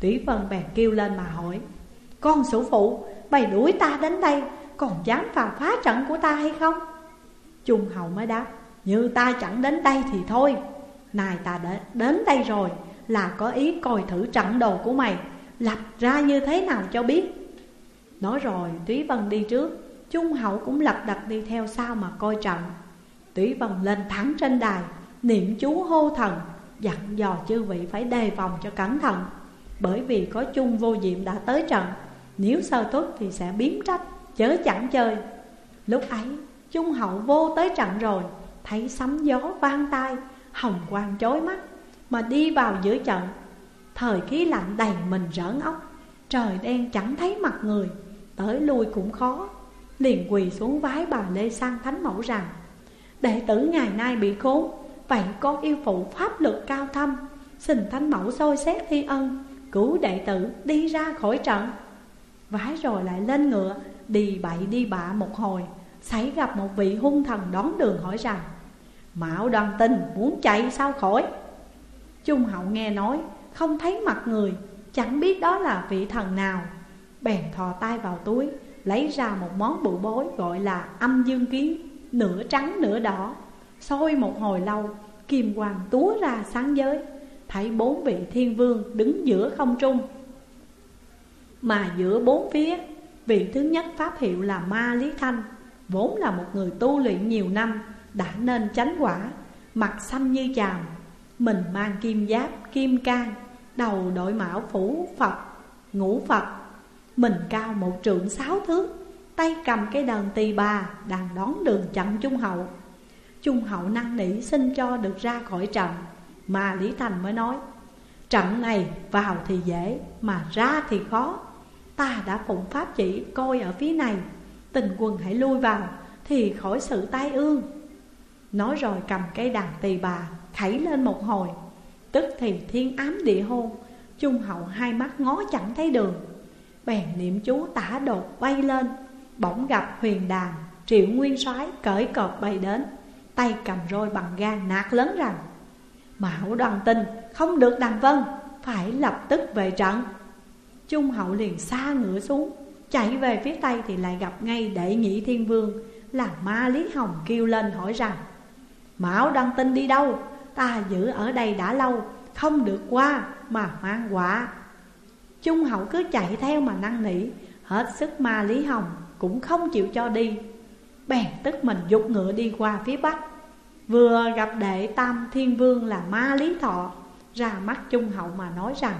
Túy Vân bèn kêu lên mà hỏi Con sử phụ, mày đuổi ta đến đây Còn dám phà phá trận của ta hay không? Trung hậu mới đáp Như ta chẳng đến đây thì thôi. Này ta đã đến đây rồi Là có ý coi thử trận đồ của mày. Lập ra như thế nào cho biết? Nói rồi Túy Vân đi trước. Trung hậu cũng lập đặt đi theo sau mà coi trận. Tủy vần lên thẳng trên đài, Niệm chú hô thần, Dặn dò chư vị phải đề phòng cho cẩn thận. Bởi vì có chung vô diệm đã tới trận, Nếu sơ tốt thì sẽ biến trách, Chớ chẳng chơi. Lúc ấy, Trung hậu vô tới trận rồi, Thấy sấm gió vang tai, Hồng quang chói mắt, Mà đi vào giữa trận. Thời khí lạnh đầy mình rỡn ốc Trời đen chẳng thấy mặt người, Tới lui cũng khó. Liền quỳ xuống vái bà Lê Sang Thánh Mẫu rằng, Đệ tử ngày nay bị khốn, Vậy con yêu phụ pháp lực cao thâm, Xin Thánh Mẫu soi xét thi ân, Cứu đệ tử đi ra khỏi trận. Vái rồi lại lên ngựa, Đi bậy đi bạ một hồi, Xảy gặp một vị hung thần đón đường hỏi rằng, Mạo đoàn tình muốn chạy sao khỏi? Trung hậu nghe nói, Không thấy mặt người, Chẳng biết đó là vị thần nào, Bèn thò tay vào túi Lấy ra một món bự bối gọi là âm dương kiến Nửa trắng nửa đỏ. Sôi một hồi lâu Kim hoàng túa ra sáng giới. Thấy bốn vị thiên vương đứng giữa không trung. Mà giữa bốn phía Vị thứ nhất pháp hiệu là Ma Lý Thanh Vốn là một người tu luyện nhiều năm Đã nên chánh quả. Mặt xanh như chàm Mình mang kim giáp, kim can Đầu đội mão phủ Phật Ngũ Phật mình cao một trượng sáu thước, Tay cầm cái đờn tỳ bà Đang đón đường chặn Trung Hậu. Trung Hậu năng nỉ xin cho được ra khỏi trận, Mà Lý Thành mới nói, Trận này vào thì dễ, Mà ra thì khó. Ta đã phụng pháp chỉ coi ở phía này, Tình quân hãy lui vào Thì khỏi sự tai ương. Nói rồi cầm cây đàn tỳ bà Khẩy lên một hồi, Tức thì thiên ám địa hôn. Trung hậu hai mắt ngó chẳng thấy đường. Bèn niệm chú tả đột bay lên. Bỗng gặp huyền đàn Triệu nguyên soái cởi cọp bay đến, Tay cầm roi bằng gan nạt lớn rằng Mạo đoàn tinh, không được đàn vân, Phải lập tức về trận. Trung hậu liền xa ngựa xuống, Chạy về phía tây thì lại gặp ngay đệ nhị thiên vương Là ma Lý Hồng kêu lên hỏi rằng, Mão đoàn tinh đi đâu? Ta giữ ở đây đã lâu, Không được qua mà mang quả. Trung hậu cứ chạy theo mà năn nỉ. Hết sức ma Lý Hồng, cũng không chịu cho đi. Bèn tức mình dục ngựa đi qua phía bắc. Vừa gặp đệ tam thiên vương là ma Lý Thọ, Ra mắt Trung hậu mà nói rằng,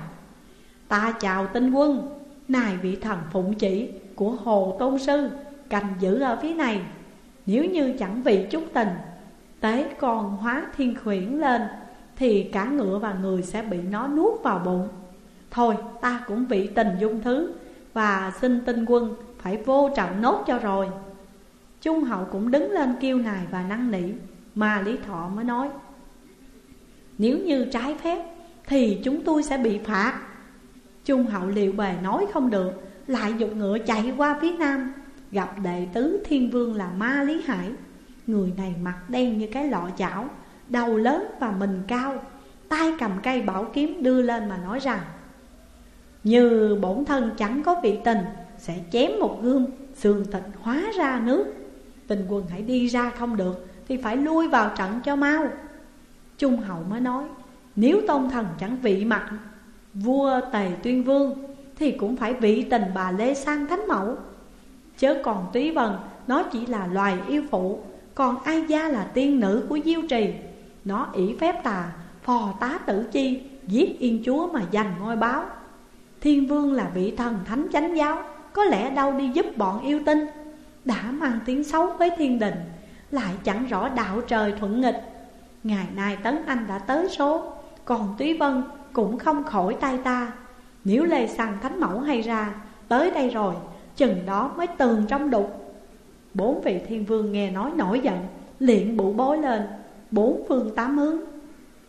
Ta chào tinh quân Này vị thần phụng chỉ của Hồ Tôn Sư cành giữ ở phía này. Nếu như chẳng vị chút tình, Tế còn hóa thiên khuyển lên, Thì cả ngựa và người sẽ bị nó nuốt vào bụng. Thôi, ta cũng vị tình dung thứ, Và xin tinh quân phải vô trọng nốt cho rồi. Trung hậu cũng đứng lên kêu nài và năn nỉ, Mà Lý Thọ mới nói, Nếu như trái phép, Thì chúng tôi sẽ bị phạt. Trung hậu liệu bề nói không được, Lại dục ngựa chạy qua phía nam, Gặp đệ tứ thiên vương là Ma Lý Hải. Người này mặt đen như cái lọ chảo, Đầu lớn và mình cao, tay cầm cây bảo kiếm đưa lên mà nói rằng như bổn thân chẳng có vị tình, Sẽ chém một gương xương thịt hóa ra nước. Tình quân hãy đi ra không được, Thì phải lui vào trận cho mau. Trung hậu mới nói, Nếu tôn thần chẳng vị mặt Vua Tề Tuyên Vương, Thì cũng phải vị tình bà Lê Sang Thánh Mẫu. Chớ còn Túy Vân Nó chỉ là loài yêu phụ, Còn ai gia là tiên nữ của Diêu Trì. Nó ỷ phép tà, Phò tá tử chi, Giết yên chúa mà giành ngôi báo. Thiên vương là vị thần thánh chánh giáo, Có lẽ đâu đi giúp bọn yêu tinh. Đã mang tiếng xấu với thiên đình, Lại chẳng rõ đạo trời thuận nghịch. Ngày nay Tấn Anh đã tới số, Còn Túy Vân cũng không khỏi tay ta. Nếu Lê Sang Thánh Mẫu hay ra, Tới đây rồi, Chừng đó mới tường trong đục. Bốn vị thiên vương nghe nói nổi giận, liền bụ bối lên, Bốn phương tám hướng.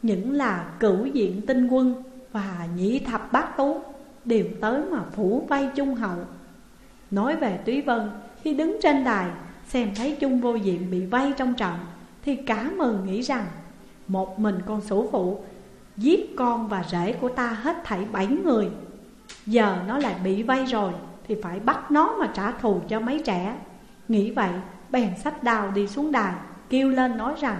Những là cửu diện tinh quân Và nhị thập bát tú Đều tới mà phủ vây trung hậu. Nói về Túy Vân, Khi đứng trên đài, Xem thấy Trung vô diện bị vây trong trận Thì cả mừng nghĩ rằng, Một mình con sủ phụ, Giết con và rể của ta hết thảy bảy người. Giờ nó lại bị vây rồi, Thì phải bắt nó mà trả thù cho mấy trẻ. Nghĩ vậy, bèn sách đào đi xuống đài, Kêu lên nói rằng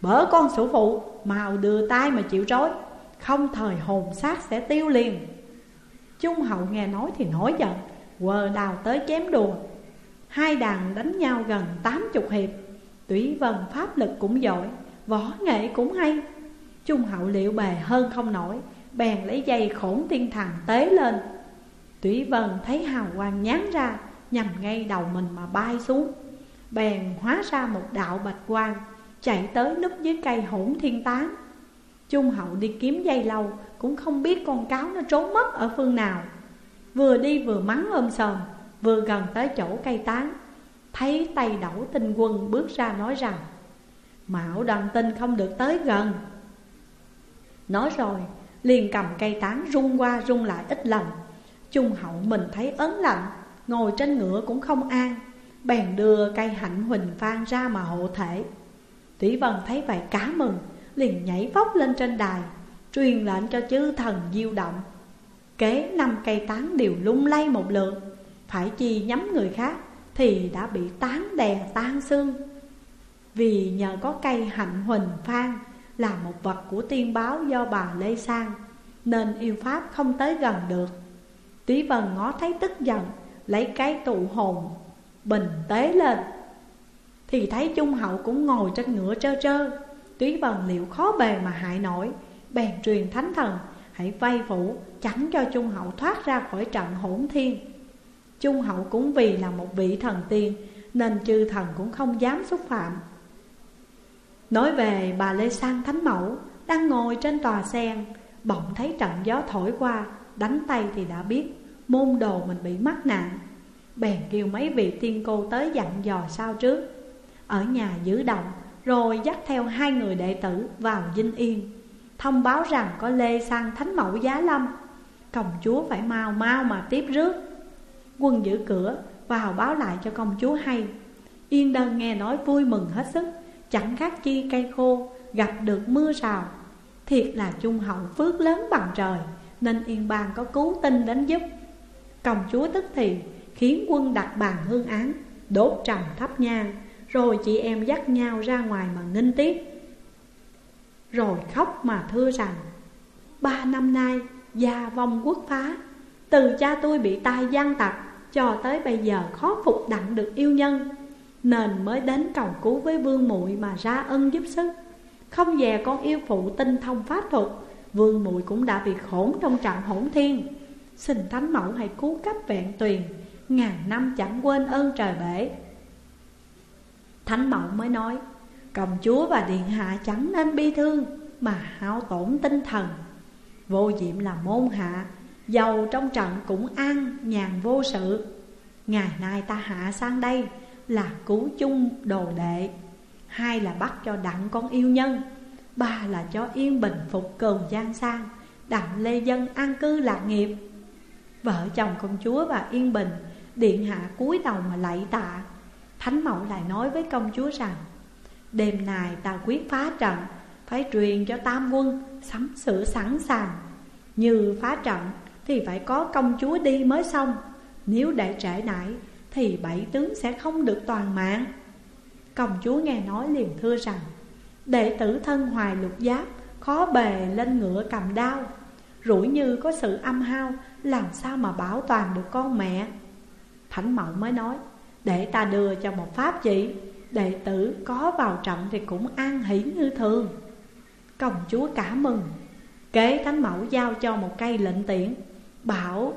Bỡ con sủ phụ, Mau đưa tay mà chịu trói, Không thời hồn xác sẽ tiêu liền. Trung hậu nghe nói thì nổi giận, Quờ đào tới chém đùa. Hai đàn đánh nhau gần tám chục hiệp, Tủy vân pháp lực cũng giỏi, Võ nghệ cũng hay. Trung hậu liệu bề hơn không nổi, Bèn lấy dây khổn tiên thần tế lên. Tủy vân thấy hào quang nhán ra, Nhằm ngay đầu mình mà bay xuống. Bèn hóa ra một đạo bạch quang, Chạy tới núp dưới cây hỗn thiên tán. Trung hậu đi kiếm dây lâu cũng không biết con cáo nó trốn mất ở phương nào. Vừa đi vừa mắng ôm sờm Vừa gần tới chỗ cây tán. Thấy tay đẩu tinh quân bước ra nói rằng Mạo đoàn tinh không được tới gần. Nói rồi, liền cầm cây tán rung qua rung lại ít lần. Trung hậu mình thấy ớn lạnh, Ngồi trên ngựa cũng không an. Bèn đưa cây hạnh huỳnh phan ra mà hộ thể. Tỷ Vân thấy vậy cá mừng, Liền nhảy vóc lên trên đài. Truyền lệnh cho chư thần diêu động. Kế năm cây tán đều lung lay một lượt. Phải chi nhắm người khác Thì đã bị tán đè tan xương. Vì nhờ có cây hạnh huỳnh phan Là một vật của tiên báo do bà Lê Sang, Nên yêu pháp không tới gần được. Túy Vân ngó thấy tức giận, Lấy cái tụ hồn, bình tế lên. Thì thấy Trung Hậu cũng ngồi trên ngựa trơ trơ. Túy Vân liệu khó bề mà hại nổi Bèn truyền thánh thần, Hãy vay phủ tránh cho Trung Hậu thoát ra khỏi trận hỗn thiên. Trung Hậu cũng vì là một vị thần tiên, Nên chư thần cũng không dám xúc phạm. Nói về bà Lê Sang Thánh Mẫu, Đang ngồi trên tòa sen, Bỗng thấy trận gió thổi qua, Đánh tay thì đã biết, Môn đồ mình bị mắc nạn. Bèn kêu mấy vị tiên cô tới dặn dò sao trước. Ở nhà giữ động, Rồi dắt theo hai người đệ tử vào dinh yên. Thông báo rằng có lê sang thánh mẫu giá lâm. Công chúa phải mau mau mà tiếp rước. Quân giữ cửa vào báo lại cho công chúa hay. Yên đơn nghe nói vui mừng hết sức, Chẳng khác chi cây khô, gặp được mưa rào. Thiệt là trung hậu phước lớn bằng trời, Nên yên bang có cứu tinh đến giúp. Công chúa tức thì, khiến quân đặt bàn hương án, Đốt trầm thắp nhang, Rồi chị em dắt nhau ra ngoài mà nghinh tiếp. Rồi khóc mà thưa rằng, Ba năm nay, gia vong quốc phá. Từ cha tôi bị tai gian tặc, Cho tới bây giờ khó phục đặng được yêu nhân. Nên mới đến cầu cứu với vương muội mà ra ân giúp sức. Không dè con yêu phụ tinh thông pháp thuật, Vương muội cũng đã bị khổn trong trận hỗn thiên. Xin thánh mẫu hãy cứu cấp vẹn tuyền, Ngàn năm chẳng quên ơn trời bể. Thánh mẫu mới nói Công chúa và điện hạ chẳng nên bi thương, Mà hao tổn tinh thần. Vô diệm là môn hạ, Giàu trong trận cũng an, nhàn vô sự. Ngày nay ta hạ sang đây Là cứu chung đồ đệ. Hai là bắt cho đặng con yêu nhân, Ba là cho yên bình phục cường giang sang, Đặng lê dân an cư lạc nghiệp. Vợ chồng công chúa và yên bình, Điện hạ cúi đầu mà lạy tạ. Thánh mẫu lại nói với công chúa rằng Đêm nay ta quyết phá trận, Phải truyền cho tam quân, sắm sửa sẵn sàng. Như phá trận thì phải có công chúa đi mới xong. Nếu để trễ nải thì bảy tướng sẽ không được toàn mạng. Công chúa nghe nói liền thưa rằng, Đệ tử thân hoài lục giáp, Khó bề lên ngựa cầm đao. Rủi như có sự âm hao, Làm sao mà bảo toàn được con mẹ? Thánh mẫu mới nói, Để ta đưa cho một pháp chỉ. Đệ tử có vào trận thì cũng an hỷ như thường. Công chúa cả mừng, Kế thánh mẫu giao cho một cây lệnh tiễn, Bảo,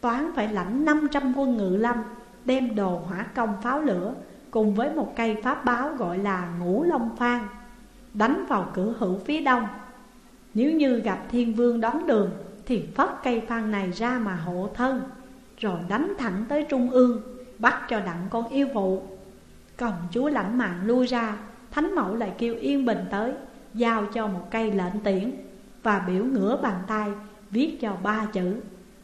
toán phải lãnh 500 quân ngự lâm, Đem đồ hỏa công pháo lửa Cùng với một cây pháp báo gọi là ngũ long phan Đánh vào cửa hữu phía đông. Nếu như gặp thiên vương đón đường Thì phất cây phan này ra mà hộ thân, Rồi đánh thẳng tới trung ương, Bắt cho đặng con yêu phụ. Công chúa lãnh mạng lui ra, Thánh mẫu lại kêu yên bình tới, Giao cho một cây lệnh tiễn Và biểu ngửa bàn tay, Viết cho ba chữ.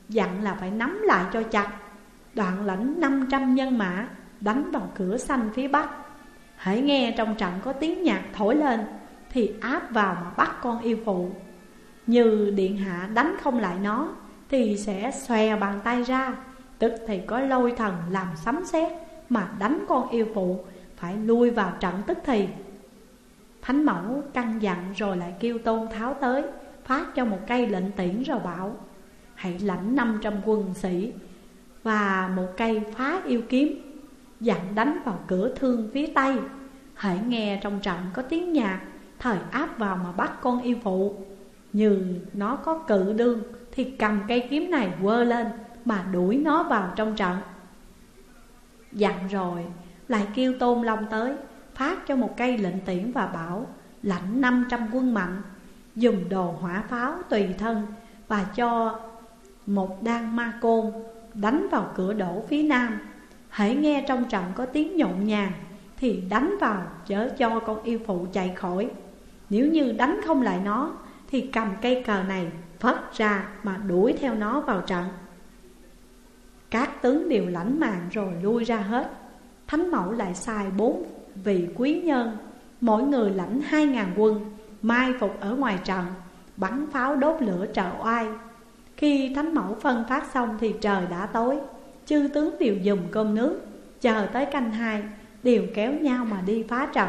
Dặn là phải nắm lại cho chặt. Đoạn lãnh 500 nhân mã Đánh vào cửa xanh phía bắc. Hãy nghe trong trận có tiếng nhạc thổi lên, Thì áp vào mà bắt con yêu phụ. Như điện hạ đánh không lại nó, Thì sẽ xòe bàn tay ra, Tức thì có lôi thần làm sấm sét. Mà đánh con yêu phụ Phải lui vào trận tức thì. Thánh mẫu căn dặn rồi lại kêu tôn tháo tới, Phát cho một cây lệnh tiễn rồi bảo, Hãy lãnh 500 quân sĩ Và một cây phá yêu kiếm, Dặn đánh vào cửa thương phía tây. Hãy nghe trong trận có tiếng nhạc, Thời áp vào mà bắt con yêu phụ. Như nó có cự đương Thì cầm cây kiếm này quơ lên Mà đuổi nó vào trong trận. Dặn rồi, Lại kêu Tôn Long tới, Phát cho một cây lệnh tiễn và bảo, Lãnh 500 quân mạnh Dùng đồ hỏa pháo tùy thân Và cho một đan ma côn Đánh vào cửa đổ phía nam. Hãy nghe trong trận có tiếng nhộn nhàng, Thì đánh vào chớ cho con yêu phụ chạy khỏi. Nếu như đánh không lại nó, Thì cầm cây cờ này phất ra mà đuổi theo nó vào trận. Các tướng đều lãnh mạng rồi lui ra hết. Thánh mẫu lại sai bốn vị quý nhân. Mỗi người lãnh hai ngàn quân, Mai phục ở ngoài trận, Bắn pháo đốt lửa trợ oai. Khi thánh mẫu phân phát xong thì trời đã tối. Chư tướng đều dùng cơm nước, Chờ tới canh hai, Đều kéo nhau mà đi phá trận.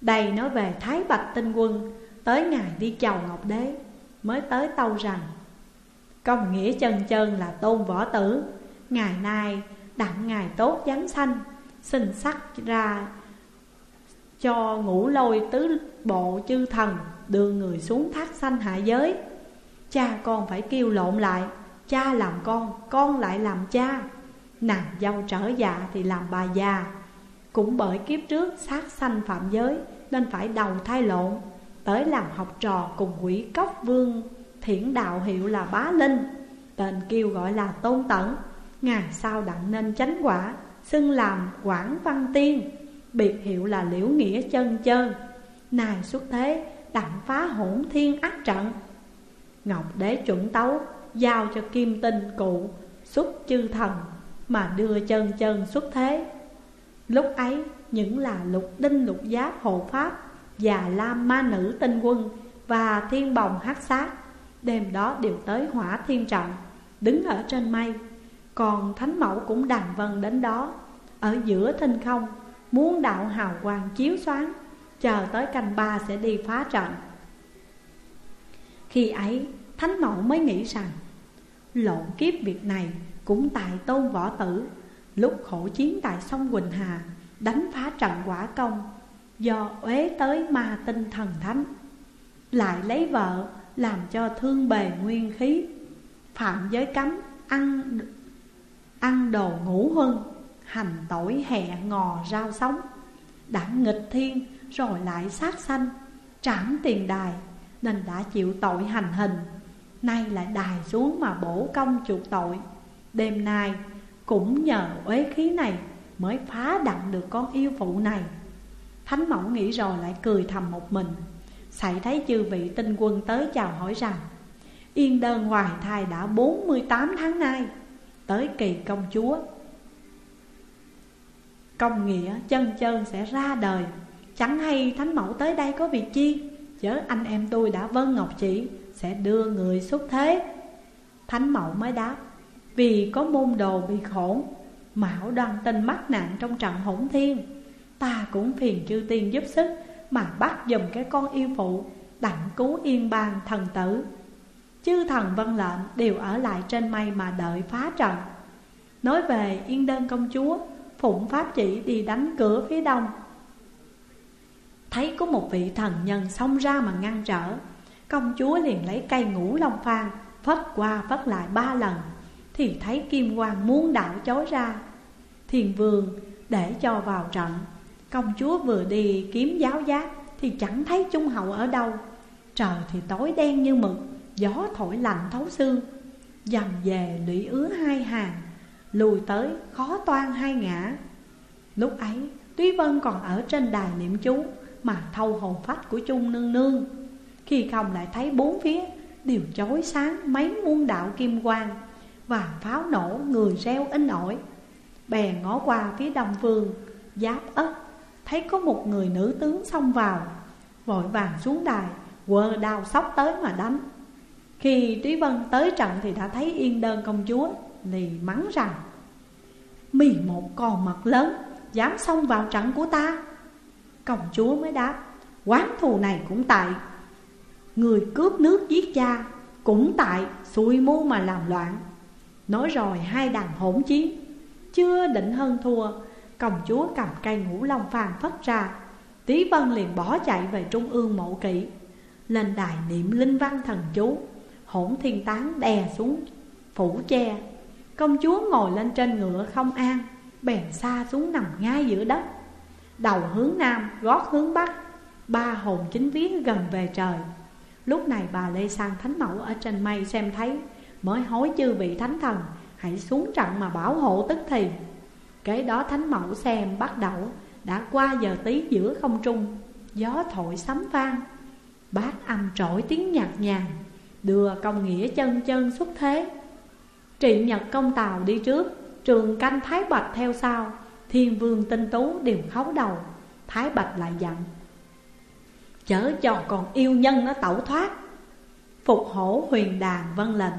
Đây nói về Thái Bạch Tinh Quân, Tới ngày đi chầu Ngọc Đế, Mới tới tâu rằng Công nghĩa chân chân là tôn võ tử. Ngày nay đặng ngài tốt giáng sanh Xin sắc ra cho ngũ lôi tứ bộ chư thần đưa người xuống thác sanh hạ giới. Cha con phải kêu lộn lại Cha làm con, con lại làm cha. Nàng dâu trở dạ thì làm bà già. Cũng bởi kiếp trước sát sanh phạm giới Nên phải đầu thai lộn Tới làm học trò cùng quỷ cốc vương Thiển đạo hiệu là bá linh, Tên kêu gọi là Tôn Tẩn. Ngày sau đặng nên chánh quả, Xưng làm Quảng Văn Tiên, Biệt hiệu là Liễu Nghĩa Chân Chân Nài xuất thế, đặng phá hỗn thiên ác trận. Ngọc đế chuẩn tấu, Giao cho kim tinh cụ, Xuất chư thần Mà đưa chân chân xuất thế. Lúc ấy, những là lục đinh lục giáp hộ pháp Và lam ma nữ tinh quân Và thiên bồng hát sát Đêm đó đều tới hỏa thiên trận, Đứng ở trên mây. Còn thánh mẫu cũng đàn vân đến đó. Ở giữa thinh không, Muốn đạo hào quang chiếu sáng, Chờ tới canh ba sẽ đi phá trận. Khi ấy, thánh mẫu mới nghĩ rằng, Lộn kiếp việc này cũng tại tôn võ tử. Lúc khổ chiến tại sông Quỳnh Hà, Đánh phá trận quả công, Do uế tới ma tinh thần thánh, Lại lấy vợ làm cho thương bề nguyên khí, Phạm giới cấm, ăn ăn đồ ngũ hưng Hành tội hẹ ngò rau sống. Đã nghịch thiên rồi lại sát sanh, Trảm tiền đài nên đã chịu tội hành hình. Nay lại đài xuống mà bổ công chuộc tội. Đêm nay cũng nhờ uế khí này Mới phá đặng được con yêu phụ này. Thánh mẫu nghĩ rồi lại cười thầm một mình. Sải thấy chư vị tinh quân tới chào hỏi rằng, Yên đơn hoài thai đã 48 tháng nay, Tới kỳ công chúa. Công nghĩa chân chân sẽ ra đời. Chẳng hay thánh mẫu tới đây có việc chi? Chớ anh em tôi đã vân ngọc chỉ, Sẽ đưa người xuất thế. Thánh mẫu mới đáp, Vì có môn đồ bị khổ mão đoan tinh mắc nạn trong trận hỗn thiên, Ta cũng phiền chư tiên giúp sức mà bắt dùm cái con yêu phụ, Đặng cứu yên bang thần tử. Chư thần vân lệnh đều ở lại trên mây mà đợi phá trận. Nói về yên đơn công chúa, Phụng pháp chỉ đi đánh cửa phía đông. Thấy có một vị thần nhân xông ra mà ngăn trở, Công chúa liền lấy cây ngũ long phan Phất qua phất lại ba lần, Thì thấy kim quang muốn đảo chối ra. Thiền vương để cho vào trận. Công chúa vừa đi kiếm giáo giác Thì chẳng thấy trung hậu ở đâu. Trời thì tối đen như mực, Gió thổi lạnh thấu xương. Dầm về lũy ứa hai hàng, Lùi tới khó toan hai ngã. Lúc ấy, Túy Vân còn ở trên đài niệm chú Mà thâu hồn phách của Trung Nương Nương. Khi không lại thấy bốn phía, Đều chói sáng mấy muôn đạo kim quang Và pháo nổ người reo in ỏi. Bè ngó qua phía đông phương Giáp ất Thấy có một người nữ tướng xông vào, Vội vàng xuống đài, Quơ đao sóc tới mà đánh. Khi Trí Vân tới trận thì đã thấy yên đơn công chúa Lì mắng rằng, Mì một con mặt lớn, Dám xông vào trận của ta. Công chúa mới đáp, Quán thù này cũng tại. Người cướp nước giết cha Cũng tại, xui mưu mà làm loạn. Nói rồi hai đàn hỗn chiến, chưa định hơn thua Công chúa cầm cây ngũ long phan phất ra. Tí Vân liền bỏ chạy về trung ương mộ kỵ. Lên đài niệm linh văn thần chú Hỗn thiên tán đè xuống phủ che Công chúa ngồi lên trên ngựa không an Bèn xa xuống nằm ngay giữa đất. Đầu hướng nam, gót hướng bắc Ba hồn chính vía gần về trời. Lúc này bà Lê Sang Thánh Mẫu ở trên mây xem thấy Mới hối chư vị thánh thần Hãy xuống trận mà bảo hộ tức thì. Cái đó thánh mẫu xem bắt đầu, Đã qua giờ tí giữa không trung, Gió thổi sấm vang, Bát âm trỗi tiếng nhạc nhàng, Đưa công nghĩa chân chân xuất thế. Trị nhật công tàu đi trước, Trường canh Thái Bạch theo sau, Thiên vương tinh tú đều khấu đầu, Thái Bạch lại dặn, Chớ cho còn yêu nhân nó tẩu thoát. Phục hổ huyền đàn vân lệnh,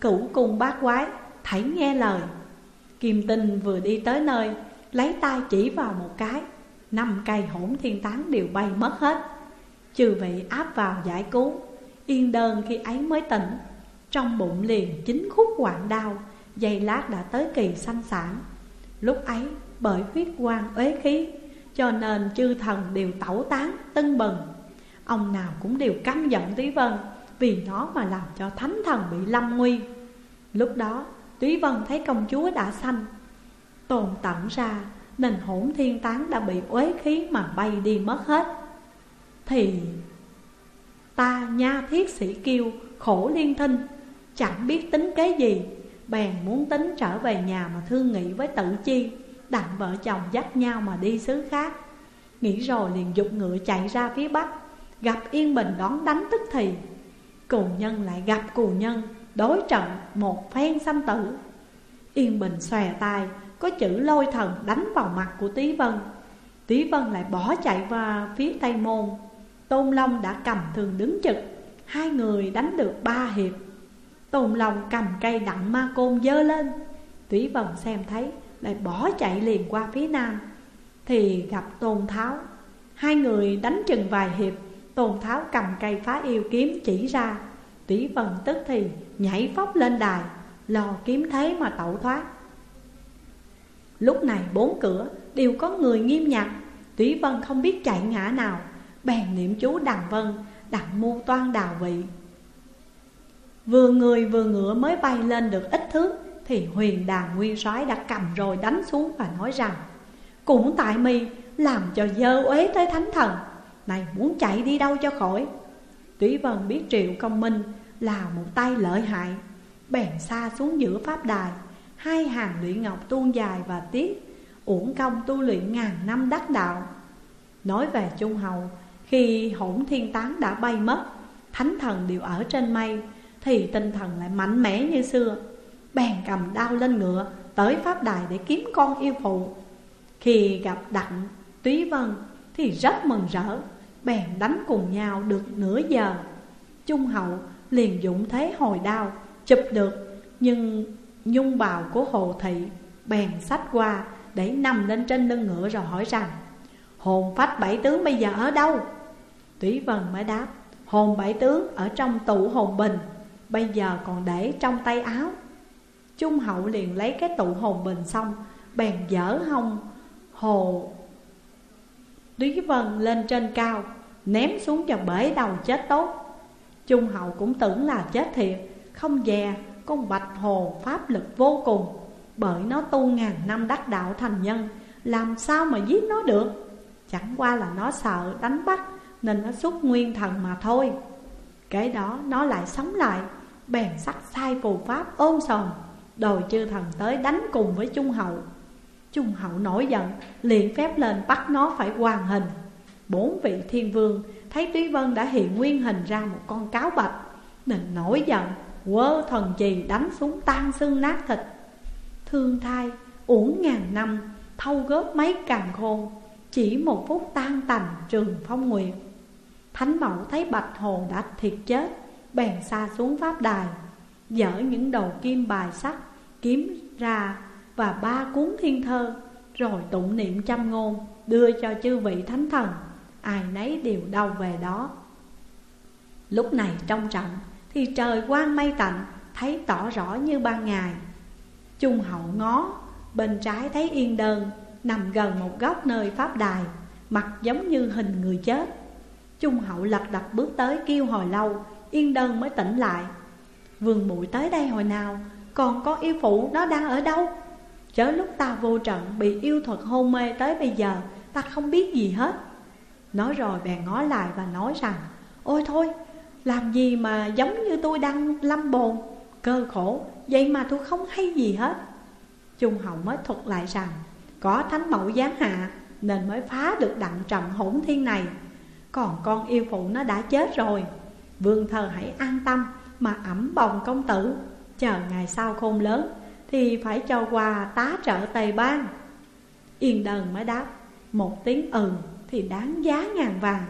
Cửu cung bát quái Thảy nghe lời Kim tinh vừa đi tới nơi, Lấy tay chỉ vào một cái. Năm cây hỗn thiên tán đều bay mất hết. Chư vị áp vào giải cứu. Yên đơn khi ấy mới tỉnh. Trong bụng liền chính khúc quạng đau Giây lát đã tới kỳ sanh sản. Lúc ấy, bởi huyết quang uế khí, Cho nên chư thần đều tẩu tán, tưng bừng. Ông nào cũng đều căm giận Tí Vân, Vì nó mà làm cho thánh thần bị lâm nguy. Lúc đó Túy Vân thấy công chúa đã sanh. Tồn tận ra, Nên hỗn thiên tán đã bị uế khí mà bay đi mất hết. Thì, ta nha thiết sĩ kiêu, khổ liên thinh, Chẳng biết tính cái gì, Bèn muốn tính trở về nhà mà thương nghị với tự chi, Đặng vợ chồng dắt nhau mà đi xứ khác. Nghĩ rồi liền dục ngựa chạy ra phía bắc, Gặp Yên Bình đón đánh tức thì. Cù nhân lại gặp cù nhân Đối trận một phen xâm tử. Yên Bình xòe tay, Có chữ lôi thần đánh vào mặt của Tý Vân. Tý Vân lại bỏ chạy vào phía Tây Môn. Tôn Long đã cầm thường đứng trực, Hai người đánh được ba hiệp. Tôn Long cầm cây đặng ma côn dơ lên. Tý Vân xem thấy, Lại bỏ chạy liền qua phía Nam. Thì gặp Tôn Tháo. Hai người đánh chừng vài hiệp, Tôn Tháo cầm cây phá yêu kiếm chỉ ra. Tỷ Vân tức thì nhảy phóc lên đài, Lò kiếm thế mà tẩu thoát. Lúc này bốn cửa đều có người nghiêm nhặt. Tỷ Vân không biết chạy ngã nào, Bèn niệm chú Đằng Vân Đặng mưu toan đào vị. Vừa người vừa ngựa mới bay lên được ít thước, Thì huyền đàn nguyên soái đã cầm rồi đánh xuống và nói rằng, Cũng tại mi, làm cho dơ uế tới thánh thần, Này muốn chạy đi đâu cho khỏi? Túy Vân biết Triệu Công Minh là một tay lợi hại Bèn xa xuống giữa pháp đài Hai hàng luyện ngọc tuôn dài và tiết Uổng công tu luyện ngàn năm đắc đạo. Nói về Trung hầu, Khi hỗn thiên tán đã bay mất Thánh thần đều ở trên mây Thì tinh thần lại mạnh mẽ như xưa Bèn cầm đao lên ngựa Tới pháp đài để kiếm con yêu phụ. Khi gặp đặng túy vân Thì rất mừng rỡ Bèn đánh cùng nhau được nửa giờ Trung hậu liền dũng thế hồi đao, Chụp được, Nhưng nhung bào của hồ thị Bèn sách qua để nằm lên trên lưng ngựa rồi hỏi rằng, Hồn phách bảy tướng bây giờ ở đâu? Túy Vân mới đáp, Hồn bảy tướng ở trong tủ hồn bình, Bây giờ còn để trong tay áo Trung hậu liền lấy cái tụ hồn bình xong, Bèn dở hông hồ Lý Vân lên trên cao, Ném xuống cho bể đầu chết tốt. Trung hậu cũng tưởng là chết thiệt, Không dè, con bạch hồ pháp lực vô cùng, Bởi nó tu ngàn năm đắc đạo thành nhân, Làm sao mà giết nó được? Chẳng qua là nó sợ đánh bắt, Nên nó xuất nguyên thần mà thôi. Cái đó, nó lại sống lại, Bèn sắc sai phù pháp ôn sòm Đòi chư thần tới đánh cùng với Trung Hậu. Trung Hậu nổi giận, liền phép lên bắt nó phải hoàn hình. Bốn vị thiên vương thấy Túy Vân đã hiện nguyên hình ra một con cáo bạch, Nên nổi giận quơ thần trì đánh xuống tan xương nát thịt. Thương thai, uổng ngàn năm, thâu góp mấy càng khôn, Chỉ một phút tan tành trường phong nguyệt. Thánh mẫu thấy bạch hồ đã thiệt chết, Bèn xa xuống pháp đài, Dở những đầu kim bài sắt, Kiếm ra và ba cuốn thiên thơ, Rồi tụng niệm trăm ngôn, Đưa cho chư vị thánh thần. Ai nấy đều đau về đó. Lúc này trong trận, thì trời quang mây tạnh, Thấy tỏ rõ như ban ngày. Trung hậu ngó, Bên trái thấy yên đơn, Nằm gần một góc nơi pháp đài, Mặt giống như hình người chết. Trung hậu lật đật bước tới kêu hồi lâu, Yên đơn mới tỉnh lại. Vương bụi tới đây hồi nào, Còn có yêu phụ nó đang ở đâu? Chớ lúc ta vô trận Bị yêu thuật hôn mê tới bây giờ, Ta không biết gì hết. Nói rồi bèn ngó lại và nói rằng, Ôi thôi, làm gì mà giống như tôi đang lâm bồn? Cơ khổ, Vậy mà tôi không hay gì hết. Trung hậu mới thuật lại rằng, Có thánh mẫu giáng hạ, Nên mới phá được đặng trận hỗn thiên này. Còn con yêu phụ nó đã chết rồi. Vương thờ hãy an tâm Mà ẩm bồng công tử. Chờ ngày sau khôn lớn thì phải cho quà tá trợ Tây Ban. Yên đần mới đáp, Một tiếng ừ thì đáng giá ngàn vàng.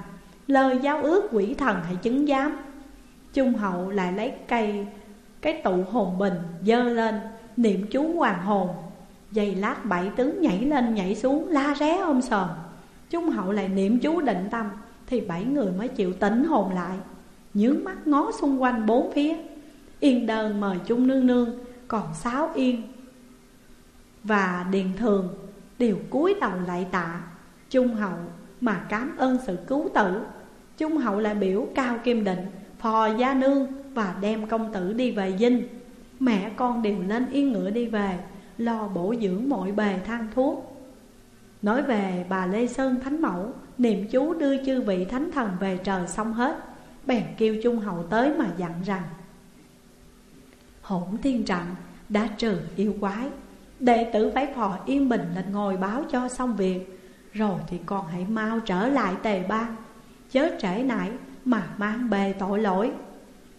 Lời giao ước quỷ thần hãy chứng giám. Trung hậu lại lấy cây, Cái tụ hồn bình dơ lên, Niệm chú hoàng hồn. Giây lát bảy tướng nhảy lên nhảy xuống, La ré ôm sờn Trung hậu lại niệm chú định tâm, Thì bảy người mới chịu tỉnh hồn lại. Nhướng mắt ngó xung quanh bốn phía. Yên đơn mời chung nương nương còn sáu yên. Và điền thường Đều cúi đầu lại tạ Trung hậu mà cảm ơn sự cứu tử. Trung hậu lại biểu cao kim định, Phò gia nương và đem công tử đi về dinh. Mẹ con đều lên yên ngựa đi về, Lo bổ dưỡng mọi bề thang thuốc. Nói về bà Lê Sơn Thánh Mẫu, Niệm chú đưa chư vị thánh thần về trời xong hết, Bèn kêu Trung hậu tới mà dặn rằng Hỗn thiên trận đã trừ yêu quái, Đệ tử phải phò yên bình lên ngồi báo cho xong việc. Rồi thì còn hãy mau trở lại tề ban Chớ trễ nải mà mang bề tội lỗi.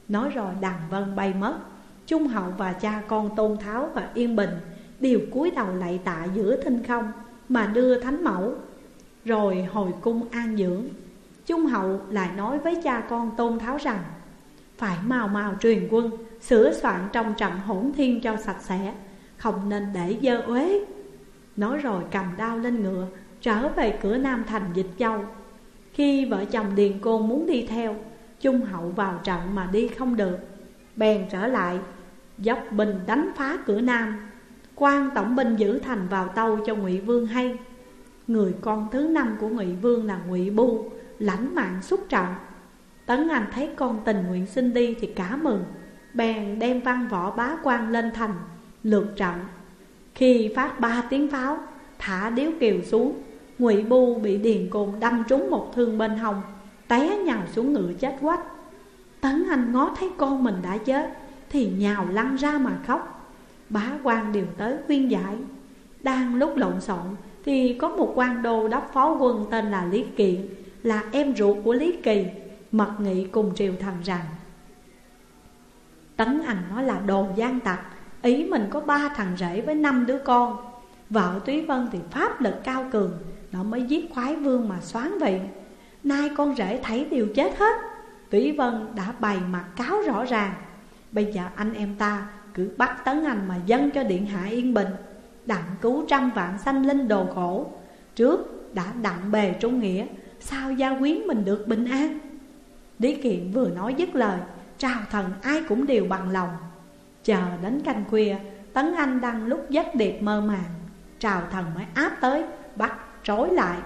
Nói rồi đằng vân bay mất, Trung hậu và cha con Tôn Tháo và Yên Bình Đều cúi đầu lạy tạ giữa thinh không Mà đưa thánh mẫu. Rồi hồi cung an dưỡng, Trung hậu lại nói với cha con Tôn Tháo rằng, Phải mau mau truyền quân Sửa soạn trong trầm hỗn thiên cho sạch sẽ, Không nên để dơ uế. Nói rồi cầm đao lên ngựa, Trở về cửa Nam thành Dịch Châu. Khi vợ chồng Điền Côn muốn đi theo Trung hậu vào trận mà đi không được. Bèn trở lại, Dốc binh đánh phá cửa Nam. Quan tổng binh giữ thành vào tâu cho ngụy Vương hay. Người con thứ năm của ngụy Vương là ngụy Bu, Lãnh mạng xuất trận. Tấn Anh thấy con tình nguyện xin đi thì cả mừng. Bèn đem văn võ bá quan lên thành Lượt trận. Khi phát ba tiếng pháo, Thả điếu kiều xuống, Ngụy Bu bị Điền Cồn đâm trúng một thương bên hông, Té nhào xuống ngựa chết quách. Tấn Anh ngó thấy con mình đã chết, Thì nhào lăn ra mà khóc. Bá quan điều tới khuyên giải, Đang lúc lộn xộn Thì có một quan đô đốc phó quân tên là Lý Kiện, Là em ruột của Lý Kỳ, Mật nghị cùng triều thần rằng Tấn Anh nói là đồ gian tặc. Ý mình có ba thằng rể với năm đứa con. Vợ Túy Vân thì pháp lực cao cường, Nó mới giết khoái vương mà xoán vị. Nay con rể thấy đều chết hết. Túy Vân đã bày mặt cáo rõ ràng. Bây giờ anh em ta cứ bắt Tấn Anh mà dâng cho Điện Hạ Yên Bình. Đặng cứu trăm vạn sanh linh đồ khổ. Trước đã đặng bề trung nghĩa, Sao gia quyến mình được bình an? Lý Kiện vừa nói dứt lời Trào thần ai cũng đều bằng lòng. Chờ đến canh khuya, Tấn Anh đang lúc giấc điệp mơ màng. Trào thần mới áp tới, Bắt trối lại.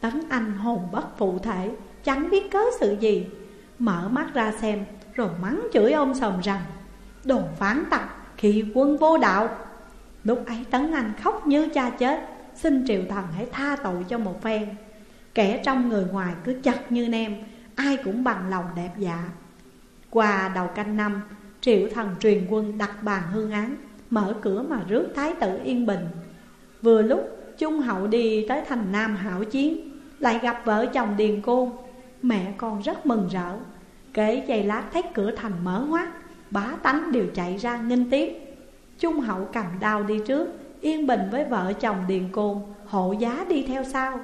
Tấn Anh hồn bất phụ thể, Chẳng biết cớ sự gì. Mở mắt ra xem, Rồi mắng chửi ông sầm rằng, Đồ phán tặc, khi quân vô đạo. Lúc ấy Tấn Anh khóc như cha chết, Xin triều thần hãy tha tội cho một phen. Kẻ trong người ngoài cứ chặt như nem, Ai cũng bằng lòng đẹp dạ. Qua đầu canh năm Triệu thần truyền quân đặt bàn hương án, Mở cửa mà rước thái tử Yên Bình. Vừa lúc, Trung hậu đi tới thành Nam hảo chiến, Lại gặp vợ chồng Điền Côn Mẹ con rất mừng rỡ Kể giày lát thấy cửa thành mở hoác Bá tánh đều chạy ra nghênh tiếp. Trung hậu cầm đao đi trước, Yên Bình với vợ chồng Điền Côn Hộ giá đi theo sau.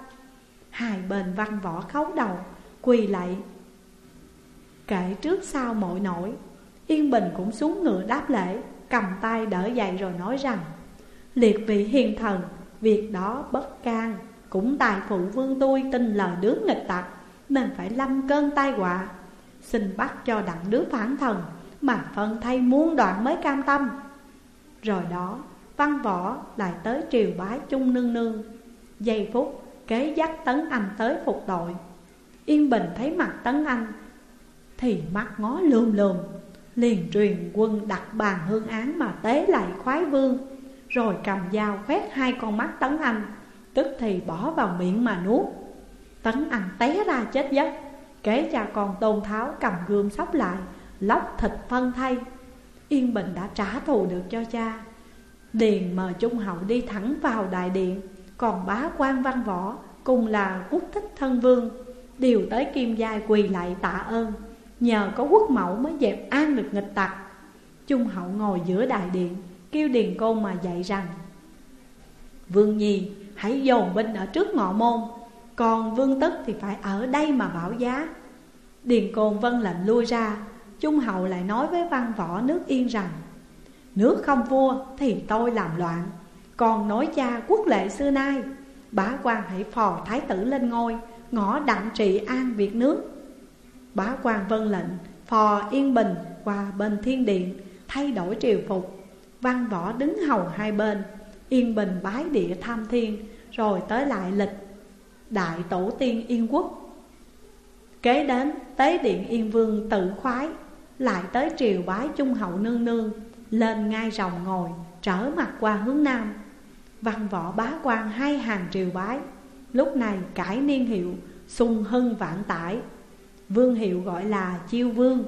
Hai bên văn võ khấu đầu, Quỳ lạy Kể trước sau mọi nổi Yên Bình cũng xuống ngựa đáp lễ, Cầm tay đỡ dậy rồi nói rằng, Liệt vị hiền thần, Việc đó bất can. Cũng tài phụ vương tôi tin lời đứa nghịch tặc, Nên phải lâm cơn tai họa. Xin bắt cho đặng đứa phản thần, Mà phân thay muôn đoạn mới cam tâm. Rồi đó, văn võ lại tới triều bái chung nương nương. Giây phút, kế dắt Tấn Anh tới phục tội. Yên Bình thấy mặt Tấn Anh thì mắt ngó lườm lườm. Liền truyền quân đặt bàn hương án mà tế lại khoái vương, Rồi cầm dao khoét hai con mắt Tấn Anh, Tức thì bỏ vào miệng mà nuốt. Tấn Anh té ra chết giấc, Kế cha con tôn tháo cầm gươm sóc lại, Lóc thịt phân thay. Yên Bình đã trả thù được cho cha. Điền mời Trung Hậu đi thẳng vào đại điện, Còn bá quan văn võ cùng là quốc thích thân vương Đều tới kim giai quỳ lại tạ ơn. Nhờ có quốc mẫu mới dẹp an được nghịch tặc. Trung hậu ngồi giữa đại điện, Kêu Điền Côn mà dạy rằng, Vương Nhi, hãy dồn binh ở trước ngọ môn, Còn Vương Tức thì phải ở đây mà bảo giá. Điền Côn vân lệnh lui ra Trung hậu lại nói với văn võ nước yên rằng, Nước không vua thì tôi làm loạn, Còn nói cha quốc lệ xưa nay, Bá quan hãy phò thái tử lên ngôi, Ngõ đặng trị an việc nước. Bá quan vân lệnh, Phò yên bình qua bên thiên điện, Thay đổi triều phục. Văn võ đứng hầu hai bên, Yên bình bái địa tham thiên, Rồi tới lại lịch. Đại tổ tiên yên quốc. Kế đến, tế điện yên vương tự khoái, Lại tới triều bái trung hậu nương nương, Lên ngai rồng ngồi, Trở mặt qua hướng nam. Văn võ bá quan hai hàng triều bái, Lúc này cải niên hiệu, Xung hưng vạn tải. Vương hiệu gọi là chiêu vương,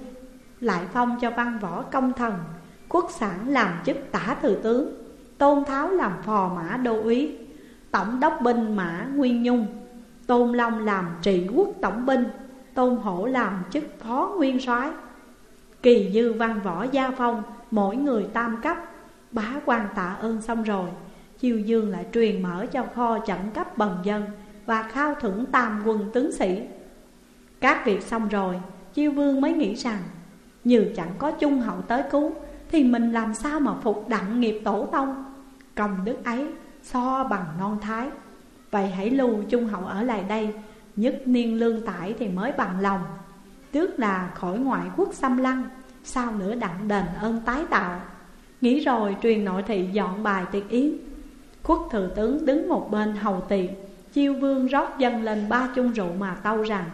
Lại phong cho văn võ công thần, Quốc sản làm chức tả thừa tướng, Tôn Tháo làm phò mã đô úy Tổng đốc binh mã Nguyên Nhung, Tôn Long làm trị quốc tổng binh, Tôn Hổ làm chức phó nguyên soái. Kỳ dư văn võ gia phong, Mỗi người tam cấp, Bá quan tạ ơn xong rồi, Chiêu dương lại truyền mở cho kho chẩn cấp bần dân Và khao thưởng tam quân tướng sĩ. Các việc xong rồi Chiêu vương mới nghĩ rằng, Như chẳng có trung hậu tới cứu, Thì mình làm sao mà phục đặng nghiệp tổ tông? Công đức ấy so bằng non thái. Vậy hãy lưu trung hậu ở lại đây, Nhất niên lương tải thì mới bằng lòng. Tức là khỏi ngoại quốc xâm lăng, Sao nữa đặng đền ơn tái tạo? Nghĩ rồi truyền nội thị dọn bài tiệc yến. Khuất thừa tướng đứng một bên hầu tiệc Chiêu vương rót dâng lên ba chung rượu mà tâu rằng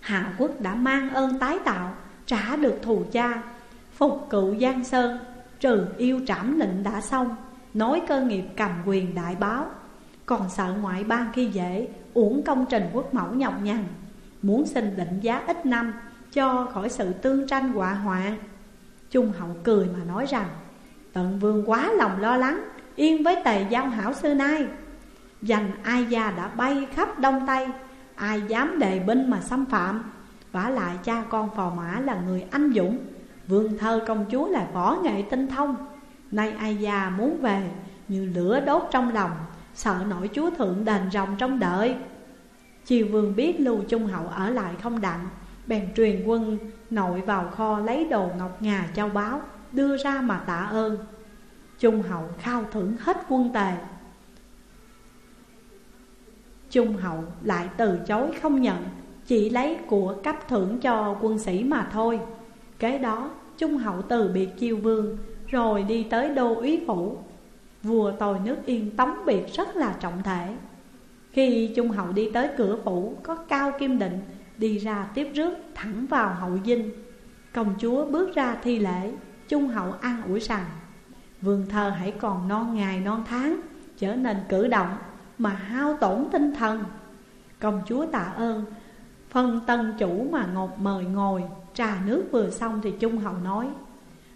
Hạ quốc đã mang ơn tái tạo, Trả được thù cha. Phục cựu Giang Sơn, Trừ yêu trảm lệnh đã xong Nói cơ nghiệp cầm quyền đại báo. Còn sợ ngoại bang khi dễ, Uổng công trình quốc mẫu nhọc nhằn. Muốn xin định giá ít năm, Cho khỏi sự tương tranh họa hoạn. Trung hậu cười mà nói rằng Tận vương quá lòng lo lắng, Yên với tề giao hảo xưa nay. Dành ai gia đã bay khắp đông tây Ai dám đề binh mà xâm phạm? Vả lại cha con phò mã là người anh dũng. Vương thơ công chúa là võ nghệ tinh thông. Nay ai già muốn về, như lửa đốt trong lòng, Sợ nổi chúa thượng đền rồng trong đợi Chiều vương biết lưu trung hậu ở lại không đặng, Bèn truyền quân nội vào kho lấy đồ ngọc ngà châu báu, Đưa ra mà tạ ơn. Trung hậu khao thưởng hết quân tề. Trung hậu lại từ chối không nhận, Chỉ lấy của cấp thưởng cho quân sĩ mà thôi. Kế đó, Trung hậu từ biệt chiêu vương, Rồi đi tới đô úy phủ. Vua tồi nước yên tống biệt rất là trọng thể. Khi Trung hậu đi tới cửa phủ, Có cao kim định Đi ra tiếp rước thẳng vào hậu dinh. Công chúa bước ra thi lễ, Trung hậu an ủi rằng, Vương thơ hãy còn non ngày non tháng Trở nên cử động. Mà hao tổn tinh thần. Công chúa tạ ơn, Phân tân chủ mà ngột mời ngồi, Trà nước vừa xong thì Trung hậu nói,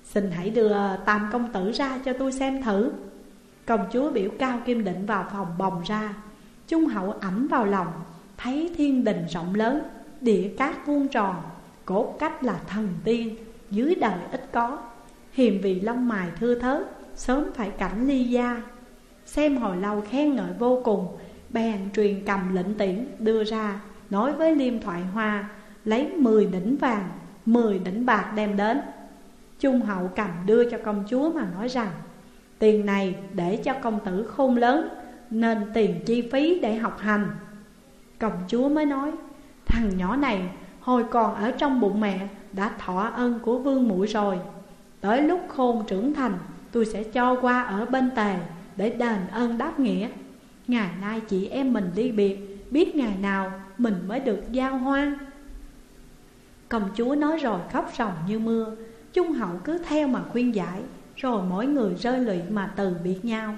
Xin hãy đưa tam công tử ra cho tôi xem thử. Công chúa biểu cao kim định vào phòng bồng ra. Trung hậu ẩm vào lòng, Thấy thiên đình rộng lớn, Địa cát vuông tròn, Cốt cách là thần tiên, Dưới đời ít có. Hiềm vì lông mài thưa thớt, Sớm phải cảnh ly gia. Xem hồi lâu khen ngợi vô cùng. Bèn truyền cầm lệnh tiễn đưa ra, Nói với liêm thoại hoa, Lấy 10 đỉnh vàng 10 đỉnh bạc đem đến. Trung hậu cầm đưa cho công chúa mà nói rằng, Tiền này để cho công tử khôn lớn, Nên tiền chi phí để học hành. Công chúa mới nói, Thằng nhỏ này hồi còn ở trong bụng mẹ Đã thọ ân của vương muội rồi. Tới lúc khôn trưởng thành, Tôi sẽ cho qua ở bên tề. Để đền ơn đáp nghĩa. Ngày nay chị em mình đi biệt Biết ngày nào mình mới được giao hoan. Công chúa nói rồi khóc ròng như mưa Trung hậu cứ theo mà khuyên giải Rồi mỗi người rơi lụy mà từ biệt nhau.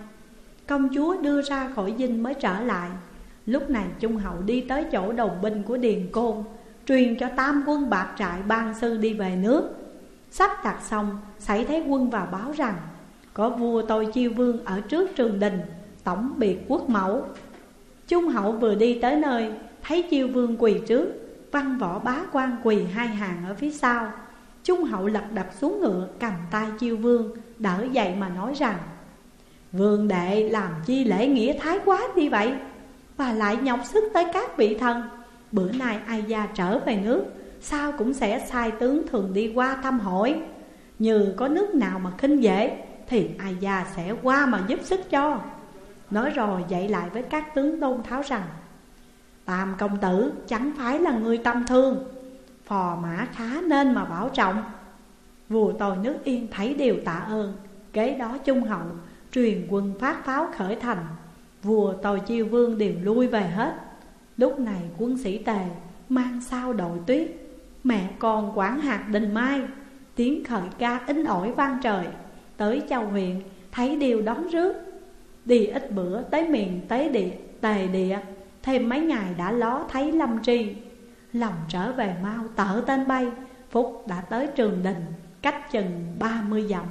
Công chúa đưa ra khỏi dinh mới trở lại. Lúc này Trung hậu đi tới chỗ đồng binh của Điền Côn Truyền cho tam quân bạc trại ban sư đi về nước. Sắp đặt xong, xảy thấy quân vào báo rằng có vua tôi chiêu vương ở trước trường đình, Tổng biệt quốc mẫu. Trung hậu vừa đi tới nơi, Thấy chiêu vương quỳ trước, Văn võ bá quan quỳ hai hàng ở phía sau. Trung hậu lật đập xuống ngựa, cầm tay chiêu vương, Đỡ dậy mà nói rằng, Vương đệ, làm chi lễ nghĩa thái quá như vậy? Và lại nhọc sức tới các vị thần. Bữa nay ai gia trở về nước, Sao cũng sẽ sai tướng thường đi qua thăm hỏi. Như có nước nào mà khinh dễ thì ai gia sẽ qua mà giúp sức cho. Nói rồi dạy lại với các tướng tôn tháo rằng, Tam công tử chẳng phải là người tâm thương Phò mã khá nên mà bảo trọng. Vua tôi nước yên thấy điều tạ ơn, Kế đó trung hậu, Truyền quân phát pháo khởi thành. Vua tôi chiêu vương đều lui về hết. Lúc này quân sĩ tề Mang sao đội tuyết, Mẹ con quán hạt đình mai, Tiếng khởi ca in ỏi vang trời. Tới châu huyện Thấy điều đón rước. Đi ít bữa tới miền tế địa, Tề địa, Thêm mấy ngày đã ló thấy lâm tri. Lòng trở về mau, tở tên bay, Phúc đã tới trường đình, Cách chừng ba mươi dặm.